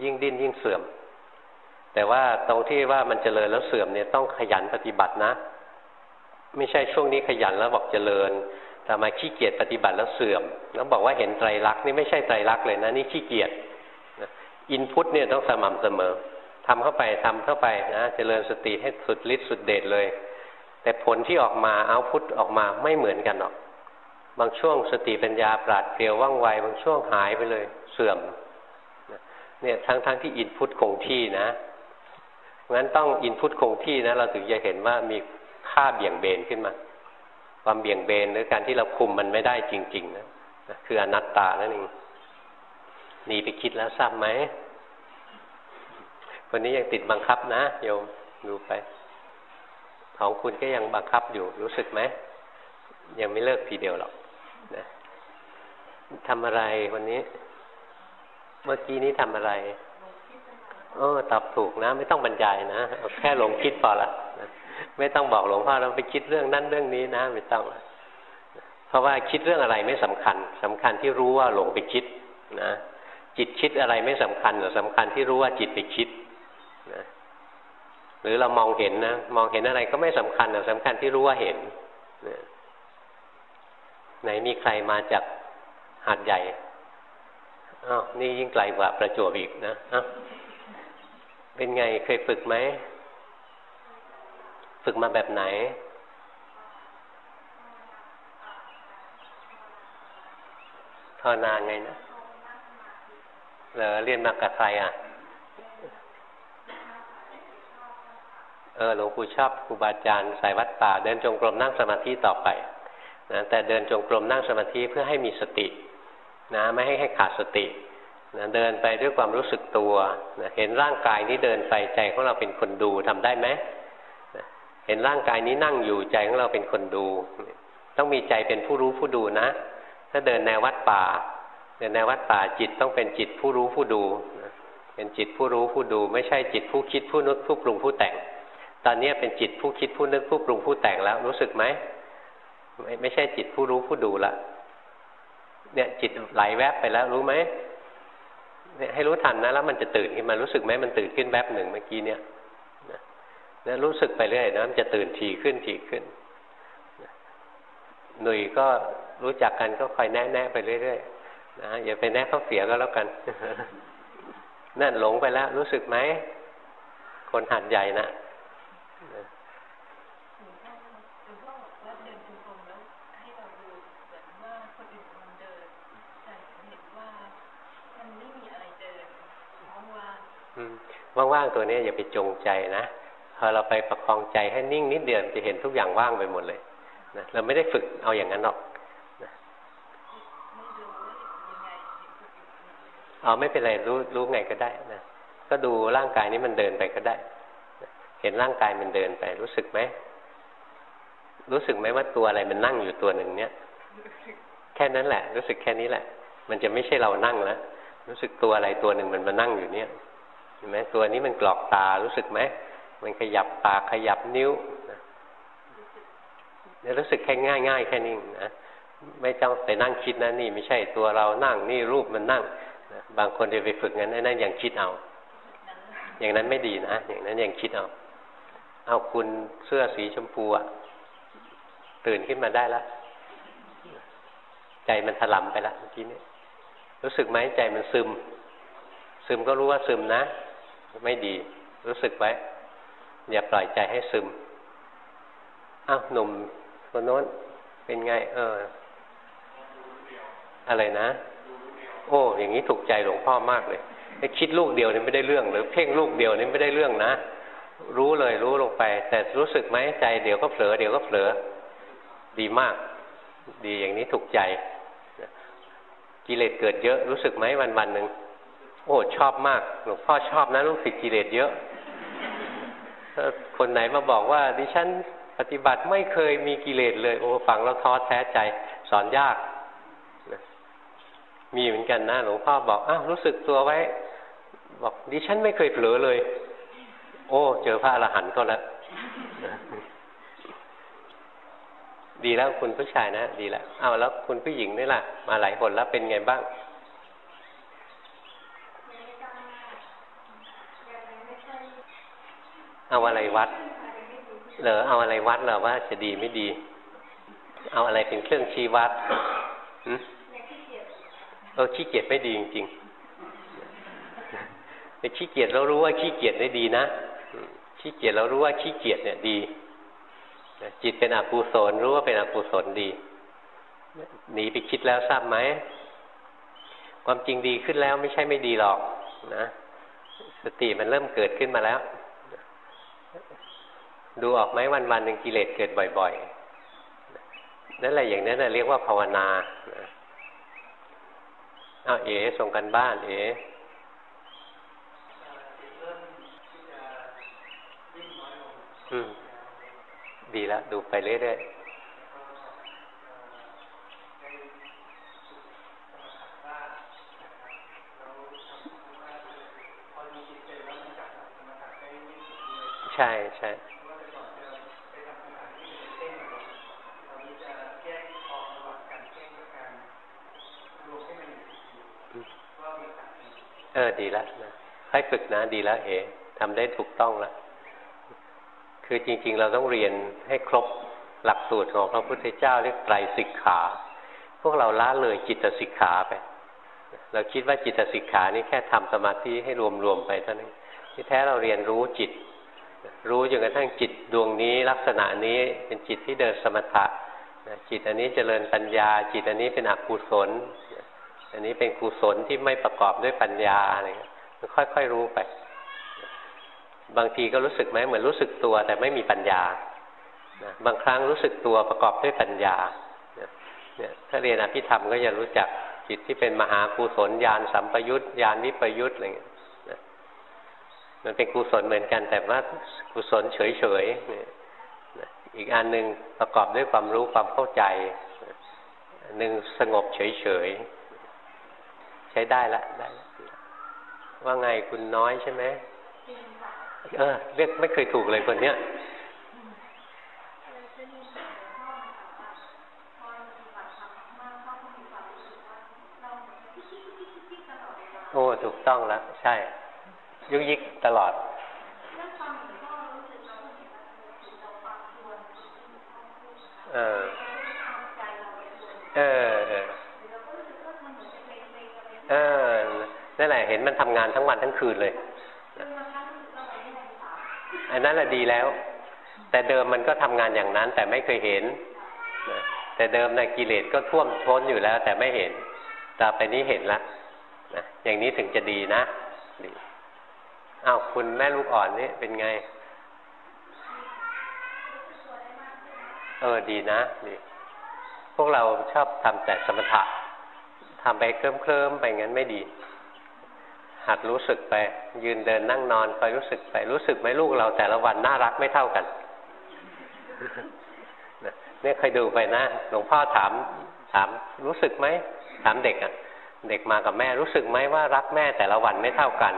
Speaker 1: ยิ่งดิ้นยิ่งเสื่อม แต่ว่าตรงที่ว่ามันเจริญแล้วเสื่อมเนี่ยต้องขยันปฏิบัตินะ ไม่ใช่ช่วงนี้ขยันแล้วบอกเจริญแต่มาขี้เกียจปฏิบัติแล้วเสื่อมแล้วบอกว่าเห็นไตรลักษณ์นี่ไม่ใช่ไตรลักษณ์เลยนะนี่ขี้เกียจอินพุตเนี่ยต้องสม่ำเสมอทำเข้าไปทำเข้าไปนะเจริญสติให้สุดฤทธิ์สุดเดชเลย แต่ผลที่ออกมาเอาพุทออกมาไม่เหมือนกันหรอก บางช่วงสติปัญญาปราดเปรียวว่องไว บางช่วงหายไปเลย เสื่อมเนี่ยทั้งๆทที่อินพุตคงที่นะงั้นต้องอินพุตคงที่นะ เราถึงจะเห็นว่ามีค่าเบี่ยงเบนขึ้นมา ความเบี่ยงเบนหรือการที่เราคุมมันไม่ได้จริง ๆ นะคืออนัตตานั่นเองหนีไปคิดแล้วทราบไหมคนนี้ยังติดบังคับนะโยมดูไป ของคุณก็ยังบังคับอยู่รู้สึกไหมยังไม่เลิกทีเดียวหรอก ทำอะไรวันนี้ เมื่อกี้นี้ทำอะไรเออตอบถูกนะ ไม่ต้องบรรยายนะเอาแค่หลงคิดพอละนะไม่ต้องบอกหลวงพ่อเราไปคิดเรื่องนั้นเรื่องนี้นะ ไม่ต้องเพราะว่าคิดเรื่องอะไรไม่สำคัญสำคัญที่รู้ว่าหลงไปคิดนะจิตคิดอะไรไม่สำคัญหรอกสำคัญที่รู้ว่าจิตไปคิดนะหรือเรามองเห็นนะ มองเห็นอะไรก็ไม่สำคัญหรอกสำคัญที่รู้ว่าเห็นนะ ไหนมีใครมาจากหาดใหญ่อ้าวนี่ยิ่งไกลกว่าประจวบอีกนะอ้าวเป็นไงเคยฝึกไหม ฝึกมาแบบไหน ภาวนาไงนะเหรอเรียนมากับใครอะ เออหลวงปู่ชอบครูบาอาจารย์สายวัดป่า เดินจงกรมนั่งสมาธิต่อไป นะแต่เดินจงกรมนั่งสมาธิเพื่อให้มีสตินะไม่ให้ให้ขาดสตินะเดินไปด้วยความรู้สึกตัวนะเห็นร่างกายนี้เดินไปใจของเราเป็นคนดูทำได้ไหมนะเห็นร่างกายนี้นั่งอยู่ใจของเราเป็นคนดู ต้องมีใจเป็นผู้รู้ผู้ดูนะ ถ้าเดินแนวัดป่า เดินแนววัดป่าจิตต้องเป็นจิตผู้รู้ผู้ดูนะเป็นจิตผู้รู้ผู้ดู ไม่ใช่จิตผู้คิดผู้นึกผู้ปรุงผู้แต่ง ตอนนี้เป็นจิตผู้คิดผู้นึกผู้ปรุงผู้แต่งแล้วรู้สึกไหม ไม่ไม่ใช่จิตผู้รู้ผู้ดูละเนี่ยจิตไหลแวบไปแล้วรู้ไหมเนี่ยให้รู้ทันนะแล้วมันจะตื่นขึ้นมารู้สึกไหมมันตื่นขึ้นแวบหนึ่งเมื่อกี้เนี่ยนะรู้สึกไปเรื่อยนะมันจะตื่นทีขึ้นทีขึ้นหนุ่ยก็รู้จักกันก็คอยแนะแนะไปเรื่อยๆนะอย่าไปแนะเขาเสียก็แล้วกันนั่นหลงไปแล้วรู้สึกไหมคนหัดใหญ่นะ ว่างๆตัวนี้อย่าไปจงใจนะพอเราไปประคองใจให้นิ่งนิดเดียวจะเห็นทุกอย่างว่างไปหมดเลยนะเราไม่ได้ฝึกเอาอย่างนั้นหรอกนะเอาไม่เป็นไรรู้รู้ไงก็ได้นะก็ดูร่างกายนี้มันเดินไปก็ได้ เห็นร่างกายมันเดินไป รู้สึกไหมรู้สึกไหมว่าตัวอะไรมันนั่งอยู่ตัวหนึ่งเนี้ยแค่นั้นแหละ รู้สึกแค่นี้แหละ มันจะไม่ใช่เรานั่งแล้วรู้สึกตัวอะไรตัวหนึ่งมันมานั่งอยู่เนี้ย เห็นไหมตัวนี้มันกรอกตารู้สึกไหมมันขยับปากขยับนิ้วเนี่ยรู้สึกแค่ง่ายง่ายแค่นี้นะไม่ต้องไปนั่งคิดนะนี่ ไม่ใช่ตัวเรานั่งนี่รูปมันนั่งบางคนจะไปฝึกงั้นนั่นยังคิดเอา อย่างนั้นไม่ดีนะอย่างนั้นอยังคิดเอา เอาคุณเสื้อสีชมพูอะตื่นขึ้นมาได้แล้วใจมันถลำไปแล้วเมื่อกี้นี้รู้สึกไหมใจมันซึม ซึมก็รู้ว่าซึมนะ ไม่ดี รู้สึกไว้อย่าปล่อยใจให้ซึมอ้าวหนุ่มคนโน้นเป็นไง เออ อะไรนะ โอ้ อย่างนี้ถูกใจหลวงพ่อมากเลยคิดลูกเดียวนี่ไม่ได้เรื่อง หรือเพ่งลูกเดียวนี่ไม่ได้เรื่องนะรู้เลยรู้ลงไป แต่รู้สึกไหมใจเดี๋ยวก็เผลอเดี๋ยวก็เผลอดีมาก ดีอย่างนี้ถูกใจ กิเลสเกิดเยอะรู้สึกไหมวันวันหนึ่ง โอ้ชอบมากหลวงพ่อชอบนะลูกศิษย์กิเลสเยอะถ้าคนไหนมาบอกว่า ดิฉันปฏิบัติไม่เคยมีกิเลสเลย โอ้ฟังแล้วท้อแท้ใจสอนยากมีเหมือนกันนะหลวงพ่อบอกอ้าวรู้สึกตัวไว้ บอกดิฉันไม่เคยเผลอเลย โอ้ เจอพระอรหันต์ก็แล้วดีแล้วคุณผู้ชายนะ ดีแล้วเอาแล้วคุณผู้หญิงนี่ล่ะ มาหลายคนแล้วเป็นไงบ้าง เอาอะไรวัดเหรอเอาอะไรวัดเหรอว่าจะดีไม่ดี เอาอะไรเป็นเครื่องชี้วัดเออขี้เกียจไม่ดีจริงๆแต่ขี้เกียจเรารู้ว่าขี้เกียจได้ดีนะขี้เกียจเรารู้ว่าขี้เกียจเนี่ยดีจิตเป็นอกุศลรู้ว่าเป็นอกุศลดีหนีไปคิดแล้วทราบไหมความจริงดีขึ้นแล้วไม่ใช่ไม่ดีหรอกนะ สติมันเริ่มเกิดขึ้นมาแล้ว ดูออกไหมวันวันหนึ่งกิเลสเกิดบ่อย ๆ นั่นแหละอย่างนั้นเรียกว่าภาวนาอ้าเอ๋ส่งกันบ้าน เอ๋อืม ดีแล้วดูไปเรื่อยๆใช่ใช่ ออดีแล้วนะให้ฝึกนะดีแล้วเอ๋ทำได้ถูกต้องแล้วคือจริง ๆ เราต้องเรียนให้ครบหลักสูตรของพระพุทธเจ้าเรียกไตรสิกขา พวกเราละเลยจิตสิกขาไป เราคิดว่าจิตสิกขานี่แค่ทำสมาธิให้รวมๆไปเท่านั้นที่แท้เราเรียนรู้จิต รู้จนกระทั่งจิตดวงนี้ลักษณะนี้เป็นจิตที่เดินสมถะจิตอันนี้เจริญปัญญา จิตอันนี้เป็นอกุศล อันนี้เป็นกุศลที่ไม่ประกอบด้วยปัญญาอะไรมันค่อยๆรู้ไป บางทีก็รู้สึกไหมเหมือนรู้สึกตัวแต่ไม่มีปัญญา บางครั้งรู้สึกตัวประกอบด้วยปัญญา เนี่ยถ้าเรียนอภิธรรมก็จะรู้จักจิตที่เป็นมหากุศลญาณสัมปยุตญาณวิปยุตอะไรเงี้ยมันเป็นกุศลเหมือนกัน แต่ว่ากุศลเฉยๆอีกอันหนึ่งประกอบด้วยความรู้ความเข้าใจหนึ่งสงบเฉยๆ ช้ได้ละได้ว่าไงคุณน้อยใช่ไหมเออเรียกไม่เคยถูกเลยคนเนี้ยโอ้ถูกต้องแล้วใช่ ยุยิกตลอดเออเออ เออนั่นแหละเห็นมันทำงานทั้งวันทั้งคืนเลยอันนั้นแหละดีแล้ว แต่เดิมมันก็ทำงานอย่างนั้น แต่ไม่เคยเห็นแต่เดิมในกิเลสก็ท่วมท้นอยู่แล้ว แต่ไม่เห็นต่อไปนี้เห็นแล้วนะอย่างนี้ถึงจะดีนะดีอ้าวคุณแม่ลูกอ่อนนี่เป็นไง เออดีนะดีพวกเราชอบทำแต่สมถะ ทำไปเคลิ้มเคลิ้มไปงั้นไม่ดี หัดรู้สึกไป ยืนเดินนั่งนอนคอยรู้สึกไป รู้สึกไหมลูกเราแต่ละวันน่ารักไม่เท่ากันเนี่ยเคยดูไปนะหลวงพ่อถามถามรู้สึกไหมถามเด็กอะ เด็กมากับแม่รู้สึกไหมว่ารักแม่แต่ละวันไม่เท่ากัน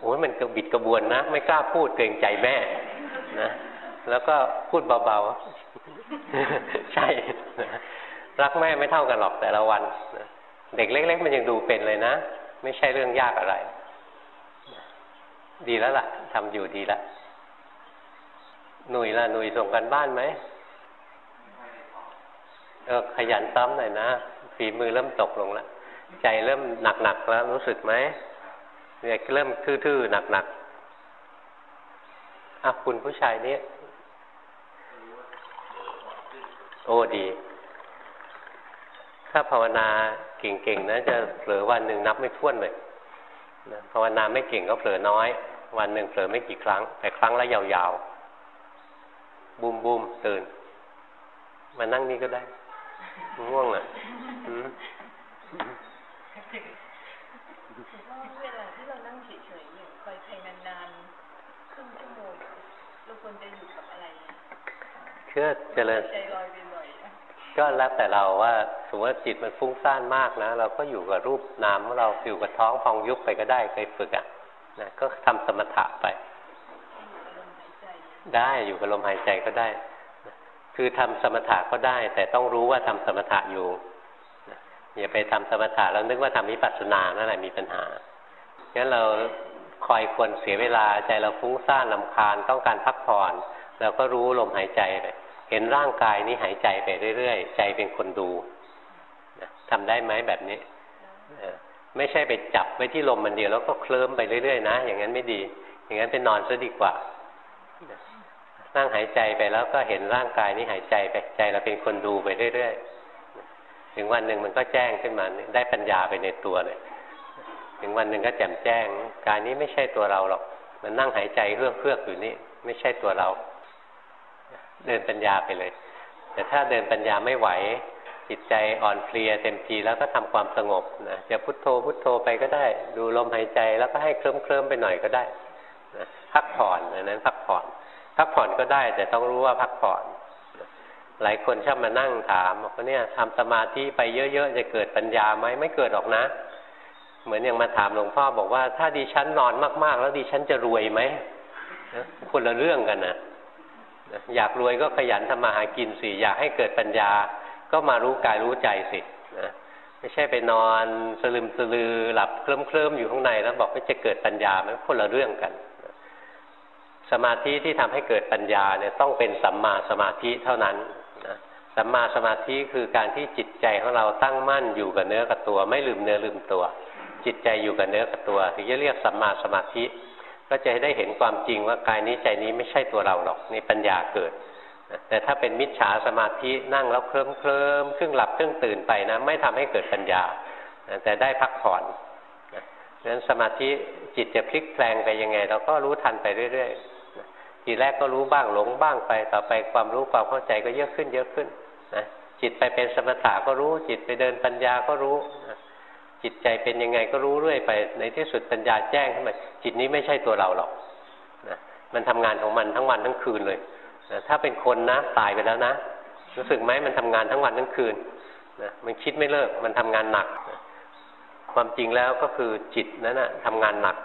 Speaker 1: โอ้ยมันกระบิดกระบวนนะ ไม่กล้าพูดเกรงใจแม่นะแล้วก็พูดเบาๆ ใช่ รักแม่ไม่เท่ากันหรอกแต่ละวัน เด็กเล็ก ๆ มันยังดูเป็นเลยนะ ไม่ใช่เรื่องยากอะไร ดีแล้วล่ะทำอยู่ดีแล้วหนุ่ยล่ะหนุ่ยส่งกันบ้านไหมเออขยันซ้ำหน่อยนะฝีมือเริ่มตกลงแล้วใจเริ่มหนักๆแล้วรู้สึกไหมเนี่ยเริ่มทื่อๆหนักๆอะคุณผู้ชายนี้โอ้ดี ถ้าภาวนาเก่งๆนะจะเผลอวันหนึ่งนับไม่ถ้วนเลยนะภาวนาไม่เก่งก็เผลอน้อย วันหนึ่งเผลอไม่กี่ครั้ง แต่ครั้งละยาวๆบูมบูมตื่นมานั่งนี่ก็ได้ง่วงอะเชื่อเจริญ ก็แล้วแต่เราว่าสมมติว่าจิตมันฟุ้งซ่านมากนะ เราก็อยู่กับรูปนามของเราอยู่กับท้องพองยุบไปก็ได้เคยฝึกอะนะก็ทำสมถะไป ได้อยู่กับลมหายใจก็ได้ คือทำสมถะก็ได้ แต่ต้องรู้ว่าทำสมถะอยู่อย่าไปทำสมถะแล้วนึกว่าทำวิปัสสนานั่นแหละมีปัญหางั้นเราขอยคนเสียเวลาใจเราฟุ้งซ่านลำคาญต้องการพักผ่อนเราก็รู้ลมหายใจไป เห็นร่างกายนี้หายใจไปเรื่อยๆ ใจเป็นคนดูทำได้ไหมแบบนี้ไม่ใช่ไปจับไว้ที่ลมมันเดียวแล้วก็เคลิ้มไปเรื่อยๆนะ อย่างนั้นไม่ดี อย่างนั้นไปนอนซะดีกว่านั่งหายใจไปแล้วก็เห็นร่างกายนี้หายใจไปใจเราเป็นคนดูไปเรื่อยๆ ถึงวันหนึ่งมันก็แจ้งขึ้นมาได้ปัญญาไปในตัวเลย ถึงวันหนึ่งก็แจ่มแจ้ง กายนี้ไม่ใช่ตัวเราหรอก มันนั่งหายใจเพื่อเพื่ออยู่นี่ไม่ใช่ตัวเรา เดินปัญญาไปเลย แต่ถ้าเดินปัญญาไม่ไหว จิตใจอ่อนเพลียเต็มทีแล้วก็ทำความสงบนะจะพุโทโธพุโทโธไปก็ได้ ดูลมหายใจแล้วก็ให้เคลิ้มเคลิ้มไปหน่อยก็ได้นะพักผ่อนอันนั้นพักผ่อน พักผ่อนก็ได้ แต่ต้องรู้ว่าพักผ่อน หลายคนชอบมานั่งถามบอกว่าเนี่ยทำสมาธิไปเยอะๆจะเกิดปัญญาไหมไม่เกิดหรอกนะเหมือนอย่างมาถามหลวงพ่อบอกว่า ถ้าดิฉันนอนมากๆ แล้วดิฉันจะรวยไหมคนละเรื่องกันนะ อยากรวยก็ขยันทำมาหากินสิ อยากให้เกิดปัญญา ก็มารู้กายรู้ใจสินะไม่ใช่ไปนอนสลึมสลือหลับเคลิ้มเคลิ้มอยู่ข้างในแล้วบอกว่าจะเกิดปัญญามันคนละเรื่องกัน สมาธิที่ทำให้เกิดปัญญาเนี่ยต้องเป็นสัมมาสมาธิเท่านั้นนะสัมมาสมาธิคือการที่จิตใจของเราตั้งมั่นอยู่กับเนื้อกับตัว ไม่ลืมเนื้อลืมตัว จิตใจอยู่กับเนื้อกับตัวถึงจะเรียกสัมมาสมาธิ ก็จะได้เห็นความจริงว่ากายนี้ใจนี้ไม่ใช่ตัวเราหรอกนี่ปัญญาเกิด แต่ถ้าเป็นมิจฉาสมาธินั่งแล้วเคลิ้มเคลิ้มครึ่งหลับครึ่งตื่นไปนะไม่ทำให้เกิดปัญญา แต่ได้พักผ่อนดังนั้นสมาธิจิตจะพลิกแปลงไปยังไง เราก็รู้ทันไปเรื่อยๆทีแรกก็รู้บ้างหลงบ้างไป ต่อไปความรู้ความเข้าใจก็เยอะขึ้นเยอะขึ้นนะจิตไปเป็นสมถะก็รู้จิตไปเดินปัญญาก็รู้ จิตใจเป็นยังไงก็รู้เรื่อยไป ในที่สุดปัญญาแจ้งขึ้นมาจิตนี้ไม่ใช่ตัวเราหรอกนะมันทำงานของมันทั้งวันทั้งคืนเลยนะถ้าเป็นคนนะตายไปแล้วนะรู้สึกไหมมันทำงานทั้งวันทั้งคืนนะมันคิดไม่เลิกมันทำงานหนักนะความจริงแล้วก็คือจิตนั้นนะทำงานหนัก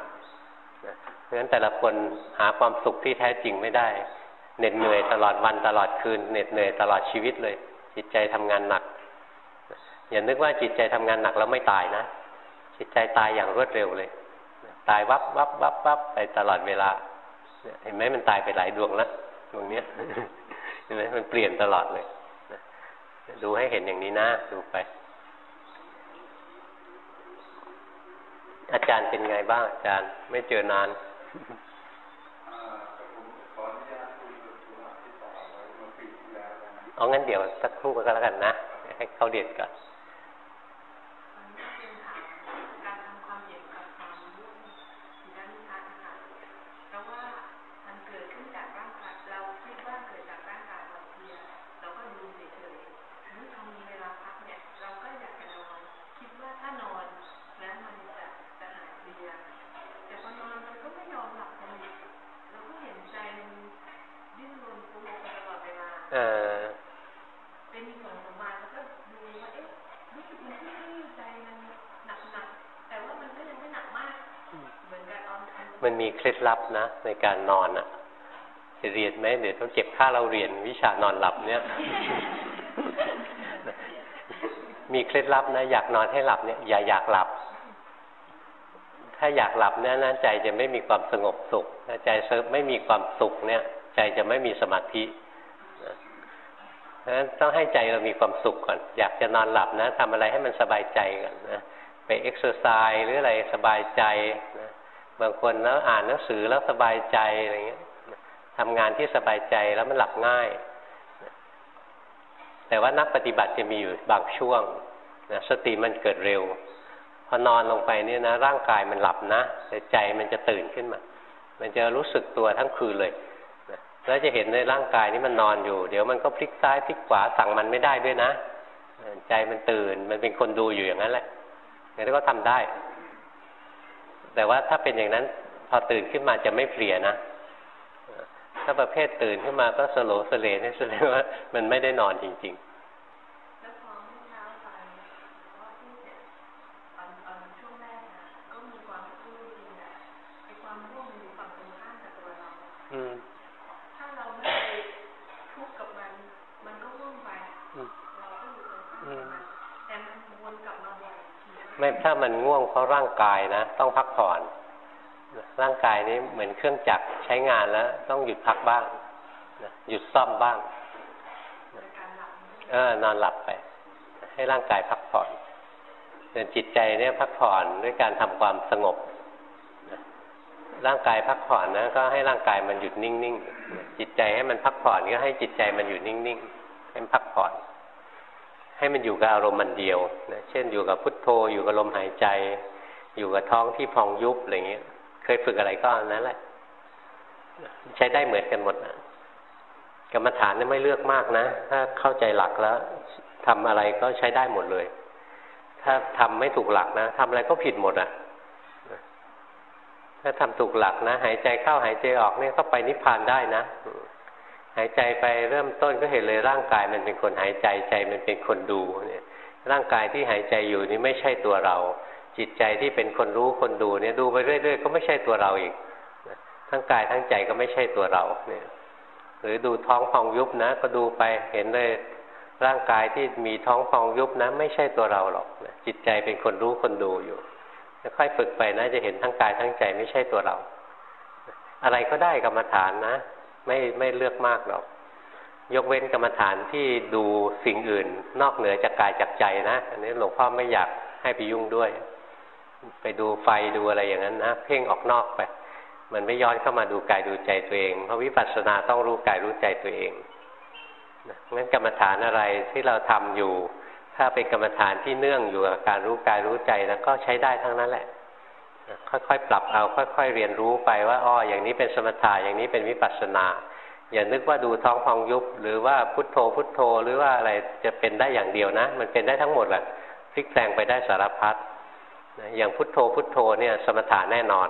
Speaker 1: นะเพราะฉะนั้นแต่ละคนหาความสุขที่แท้จริงไม่ได้เหน็ดเหนื่อยตลอดวันตลอดคืนเหน็ดเหนื่อยตลอดชีวิตเลย จิตใจทำงานหนัก อย่านึกว่าจิตใจทำงานหนักแล้วไม่ตายนะ จิตใจตายอย่างรวดเร็วเลย ตายวับวับวับวับไปตลอดเวลา เห็นไหมมันตายไปหลายดวงแล้วดวงนี้เห็นไหมมันเปลี่ยนตลอดเลยดูให้เห็นอย่างนี้นะดูไป อาจารย์เป็นไงบ้าง อาจารย์ไม่เจอนานเอางั้นเดี๋ยวสักครู่ก็แล้วกันนะ ให้เขาเด็ดก่อน มีเคล็ดลับนะ ในการนอนอะ่ะจะเรียนไหมเดี๋ยวต้องเก็บค่าเราเรียนวิชานอนหลับเนี่ย มีเคล็ดลับนะ อยากนอนให้หลับเนี่ย อย่าอยากหลับ ถ้าอยากหลับเนี่ยนะใจจะไม่มีความสงบสุขถ้าใจเซิร์ฟไม่มีความสุขเนี่ย ใจจะไม่มีสมาธิเพราะฉะนั้นต้องให้ใจเรามีความสุขก่อน อยากจะนอนหลับนะทำอะไรให้มันสบายใจก่อนนะไปเอ็กซ์ไซส์หรืออะไรสบายใจ บางคนแล้วอ่านหนังสือแล้วสบายใจอะไรเงี้ยทำงานที่สบายใจแล้วมันหลับง่าย แต่ว่านักปฏิบัติจะมีอยู่บางช่วงนะสติมันเกิดเร็ว พอนอนลงไปเนี่ยนะ ร่างกายมันหลับนะแต่ใจมันจะตื่นขึ้นมา มันจะรู้สึกตัวทั้งคืนเลยนะแล้วจะเห็นในร่างกายนี้มันนอนอยู่ เดี๋ยวมันก็พลิกซ้ายพลิกขวาสั่งมันไม่ได้ด้วยนะ ใจมันตื่นมันเป็นคนดูอยู่อย่างนั้นแหละแล้วก็ทำได้ แต่ว่าถ้าเป็นอย่างนั้นพอตื่นขึ้นมาจะไม่เพลียนะ ถ้าประเภทตื่นขึ้นมาก็สโลสเลนี่แสดงว่ามันไม่ได้นอนจริง ๆ
Speaker 2: ถ้าเราไม่ทุกข์กับมัน มันก็ว่องไปเราก็อยู่ตรงข้ามมันแต่มันวนกลับมาบ่อย
Speaker 1: ไม่ ถ้ามันง่วงเพราะร่างกายนะ ต้องพักผ่อน ร่างกายนี้เหมือนเครื่องจักรใช้งานแล้ว ต้องหยุดพักบ้างหยุดซ่อมบ้างเออนอนหลับไป ให้ร่างกายพักผ่อนส่วนจิตใจเนี่ยพักผ่อนด้วยการทำความสงบร่างกายพักผ่อนนะก็ให้ร่างกายมันหยุดนิ่งๆจิตใจให้มันพักผ่อนก็ให้จิตใจมันอยู่นิ่งๆให้มันพักผ่อน ให้มันอยู่กับอารมณ์มันเดียวนะเช่นอยู่กับพุทโธอยู่กับลมหายใจ อยู่กับท้องที่พองยุบอะไรเงี้ย เคยฝึกอะไรก็อันนั้นแหละ ใช้ได้เหมือนกันหมดนะกรรมฐานนี่ไม่เลือกมากนะ ถ้าเข้าใจหลักแล้วทำอะไรก็ใช้ได้หมดเลย ถ้าทำไม่ถูกหลักนะทำอะไรก็ผิดหมดอะถ้าทำถูกหลักนะ หายใจเข้าหายใจออกเนี่ยก็ไปนิพพานได้นะ หายใจไปเริ่มต้นก็เห็นเลยร่างกายมันเป็นคนหายใจใจมันเป็นคนดูเนี่ย ร่างกายที่หายใจอยู่นี่ไม่ใช่ตัวเรา จิตใจที่เป็นคนรู้คนดูเนี่ยดูไปเรื่อยๆก็ไม่ใช่ตัวเราอีกทั้งกายทั้งใจก็ไม่ใช่ตัวเราเนี่ย หรือดูท้องพองยุบนะ ก็ดูไปเห็นเลยร่างกายที่มีท้องพองยุบนะไม่ใช่ตัวเราหรอกจิตใจเป็นคนรู้คนดูอยู่ค่อยฝึกไปนะจะเห็นทั้งกายทั้งใจไม่ใช่ตัวเรา อะไรก็ได้กรรมฐานนะ ไม่ไม่เลือกมากหรอก ยกเว้นกรรมฐานที่ดูสิ่งอื่น นอกเหนือจากกายจากใจนะ อันนี้หลวงพ่อไม่อยากให้ไปยุ่งด้วย ไปดูไฟดูอะไรอย่างนั้นนะ เพ่งออกนอกไป มันไม่ย้อนเข้ามาดูกายดูใจตัวเอง เพราะวิปัสสนาต้องรู้กายรู้ใจตัวเองงั้นกรรมฐานอะไรที่เราทำอยู่ ถ้าเป็นกรรมฐานที่เนื่องอยู่กับการรู้กายรู้ใจนะก็ใช้ได้ทั้งนั้นแหละ ค่อยๆ ปรับเอา ค่อย ๆ เรียนรู้ไปว่าอ้ออย่างนี้เป็นสมถะอย่างนี้เป็นวิปัสสนาอย่านึกว่าดูท้องพองยุบ หรือว่าพุทโธพุทโธหรือว่าอะไรจะเป็นได้อย่างเดียวนะ มันเป็นได้ทั้งหมดแหละพลิกแปลงไปได้สารพัดอย่างพุทโธพุทโธเนี่ยสมถะแน่นอน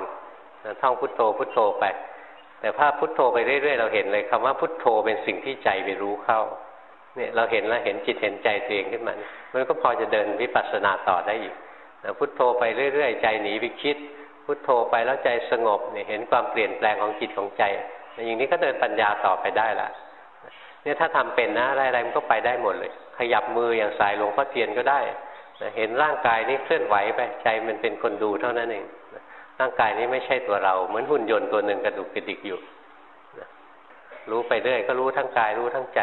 Speaker 1: ท่องพุทโธพุทโธไป แต่ถ้าพุทโธไปเรื่อยๆเราเห็นเลยคำว่าพุทโธเป็นสิ่งที่ใจไปรู้เข้าเนี่ยเราเห็นแล้วเห็นจิตเห็นใจตัวเองขึ้นมา มันก็พอจะเดินวิปัสสนาต่อได้อีก พุทโธไปเรื่อยๆ ใจหนีไปคิด พุทโธไปแล้วใจสงบเนี่ยเห็นความเปลี่ยนแปลงของจิตของใจ อย่างนี้ก็เดินปัญญาต่อไปได้ละเนี่ยถ้าทำเป็นนะอะไรๆมันก็ไปได้หมดเลย ขยับมืออย่างสายหลวงพ่อเทียนก็ได้เห็นร่างกายนี้เคลื่อนไหวไปใจมันเป็นคนดูเท่านั้นเองร่างกายนี้ไม่ใช่ตัวเรา เหมือนหุ่นยนต์ตัวหนึ่งกระดุกกระดิกอยู่รู้ไปเรื่อยก็รู้ทั้งกายรู้ทั้งใจ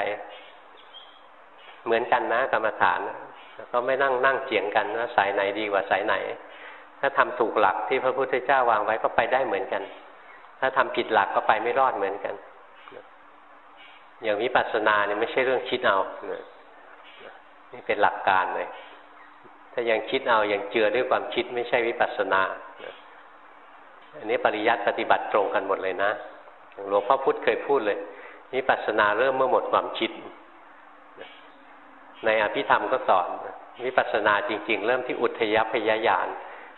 Speaker 1: เหมือนกันนะกรรมฐาน ก็ไม่นั่งนั่งเจียงกันว่าสายไหนดีกว่าสายไหน ถ้าทำถูกหลักที่พระพุทธเจ้าวางไว้ก็ไปได้เหมือนกัน ถ้าทำผิดหลักก็ไปไม่รอดเหมือนกัน อย่างวิปัสสนาเนี่ยไม่ใช่เรื่องคิดเอานี่เป็นหลักการเลย ถ้ายังคิดเอายังเจือด้วยความคิดไม่ใช่วิปัสสนาอันนี้ปริยัติปฏิบัติตรงกันหมดเลยนะหลวงพ่อพุธเคยพูดเลยวิปัสสนาเริ่มเมื่อหมดความคิด ในอภิธรรมก็สอนวิปัสสนาจริง ๆ เริ่มที่อุทยพยญาณ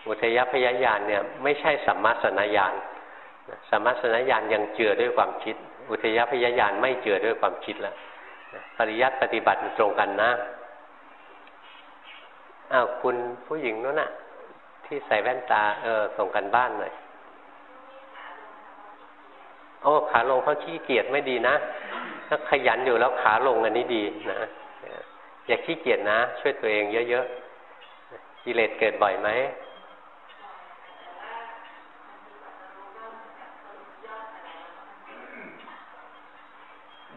Speaker 1: อุทยพยญาณเนี่ยไม่ใช่สัมมาสนญาณสัมมาสนญาณยังเจือด้วยความคิด อุทยพยญาณไม่เจือด้วยความคิดแล้วปริยัติปฏิบัติตรงกันนะอ้าวคุณผู้หญิงนู้นน่ะ ที่ใส่แว่นตาเออส่งกันบ้านหน่อยโอ้ขาลงเพราะขี้เกียจไม่ดีนะถ้าขยันอยู่แล้วขาลงอันนี้ดีนะ อย่าขี้เกียจนะ ช่วยตัวเองเยอะๆกิเลสเกิดบ่อยไหม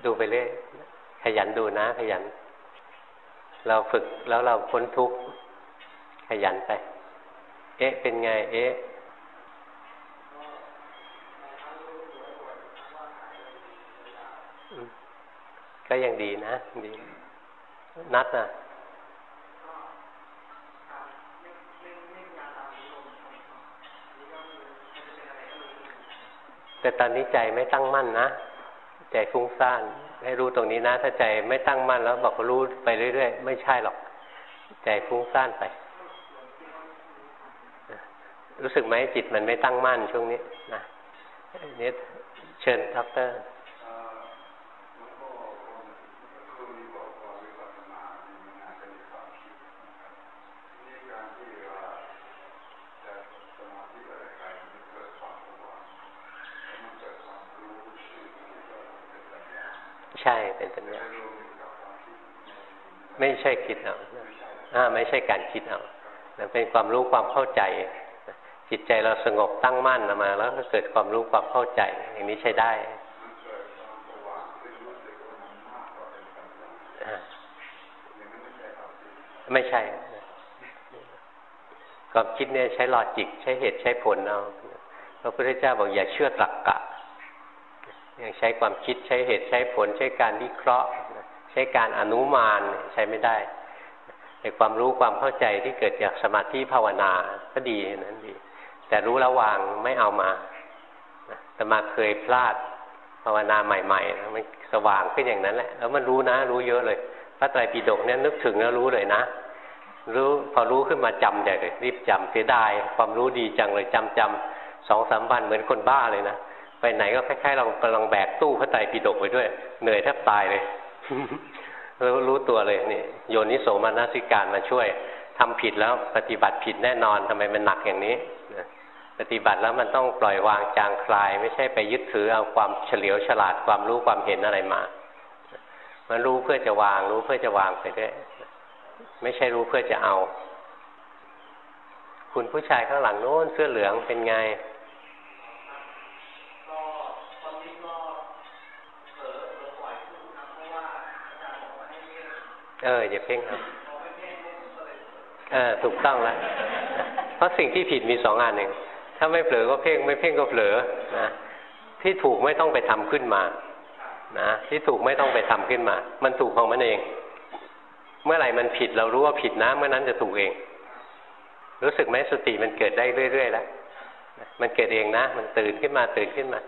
Speaker 1: ดูไปเรื่อยขยันดูนะ ขยัน เราฝึกแล้วเราพ้นทุกข์ขยันไป เอ๊ะ เป็นไง เอ๊ะก็ยังดีนะดี นัดนะแต่ตอนนี้ใจไม่ตั้งมั่นนะ ใจฟุ้งซ่าน ให้รู้ตรงนี้นะ ถ้าใจไม่ตั้งมั่นแล้วบอกรู้ไปเรื่อยๆ ไม่ใช่หรอก ใจฟุ้งซ่านไป รู้สึกไหมจิตมันไม่ตั้งมั่นช่วงนี้นะนี่เชิญด็อกเตอร์ใช่เป็นปัญญาไม่ใช่คิดเอาอ่าไม่ใช่การคิดเอาเป็นความรู้ความเข้าใจ จิตใจเราสงบตั้งมั่นมา แล้วก็เกิดความรู้ความเข้าใจ อย่างนี้ใช้ได้ไม่ใช่ความคิดเนี่ยใช้ลอจิก ใช้เหตุใช้ผลเอาพระพุทธเจ้าบอกอย่าเชื่อตร ยังใช้ความคิดใช้เหตุใช้ผล ใช้การวิเคราะห์ ใช้การอนุมานใช้ไม่ได้แต่ความรู้ความเข้าใจที่เกิดจากสมาธิภาวนาก็ดีนั้นดี แต่รู้ระวางไม่เอามาแต่มาเคยพลาดภาวนาใหม่ๆมันสว่างขึ้นอย่างนั้นแหละ แล้วมันรู้นะ รู้เยอะเลยพระไตรปิฎกเนี่ยนึกถึงแล้วรู้เลยนะรู้พอรู้ขึ้นมาจำใหญ่เลยรีบจำเสียดายความรู้ดีจังเลยจำจำสองสามวันเหมือนคนบ้าเลยนะ ไปไหนก็คล้ายๆเรากำลังแบกตู้พระไตรปิฎกไปด้วย เหนื่อยแทบตายเลยรู้รู้ตัวเลยนี่โยนิโสมนสิการมาช่วยทำผิดแล้วปฏิบัติผิดแน่นอนทำไมมันหนักอย่างนี้ปฏิบัติแล้วมันต้องปล่อยวางจางคลาย ไม่ใช่ไปยึดถือเอาความเฉลียวฉลาดความรู้ความเห็นอะไรมา มันรู้เพื่อจะวาง รู้เพื่อจะวางไปด้วยไม่ใช่รู้เพื่อจะเอา คุณผู้ชายข้างหลังโน้นเสื้อเหลืองเป็นไง เอออย่าเพ่งครับเออถูกต้องแล้วเพราะสิ่งที่ผิดมีสองอันหนึ่งถ้าไม่เผลอก็เพ่งไม่เพ่งก็เผลอนะที่ถูกไม่ต้องไปทำขึ้นมานะที่ถูกไม่ต้องไปทำขึ้นมา มันถูกของมันเอง เมื่อไหร่มันผิดเรารู้ว่าผิดนะเมื่อนั้นจะถูกเอง รู้สึกไหมสติมันเกิดได้เรื่อยๆแล้วมันเกิดเองนะ มันตื่นขึ้นมาตื่นขึ้นมา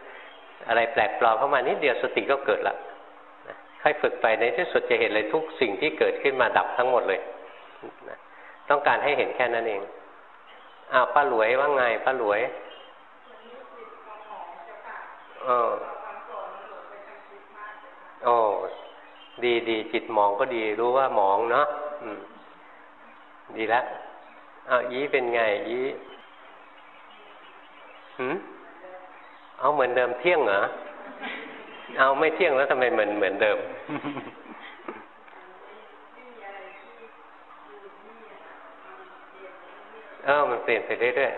Speaker 1: อะไรแปลกปลอมเข้ามานิดเดียวสติก็เกิดละ ค่อยฝึกไปในที่สุดจะเห็นเลยทุกสิ่งที่เกิดขึ้นมาดับทั้งหมดเลย ต้องการให้เห็นแค่นั้นเองอ้าวป้าหลวยว่าไงป้าหลวยเออโอ้ดีดีจิตมองก็ดีรู้ว่าหมองเนาะดีแล้วอ้าวยีเป็นไงยี้หืมเอาเหมือนเดิมเที่ยงเหรอ เอาไม่เที่ยงแล้วทำไมเหมือนเหมือนเดิม เออมันเปลี่ยนไปเรื่อย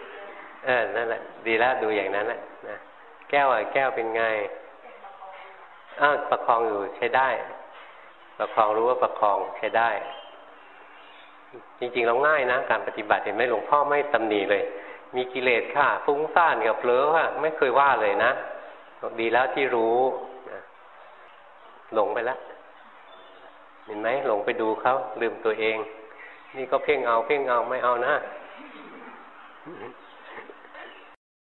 Speaker 1: ๆเออนั่นแหละ ดีแล้วดูอย่างนั้นแหละนะแก้วอะแก้วเป็นไงอ้าวประคองอยู่ใช้ได้ ประคองรู้ว่าประคองใช้ได้ จริงๆเราง่ายนะ การปฏิบัติเห็นไหมหลวงพ่อไม่ตำหนิเลย มีกิเลสค่ะฟุ้งซ่านกับเผลอค่ะไม่เคยว่าเลยนะ ดีแล้วที่รู้หลงไปแล้วเห็นไหมหลงไปดูเขาลืมตัวเอง นี่ก็เพ่งเอาเพ่งเอาไม่เอานะ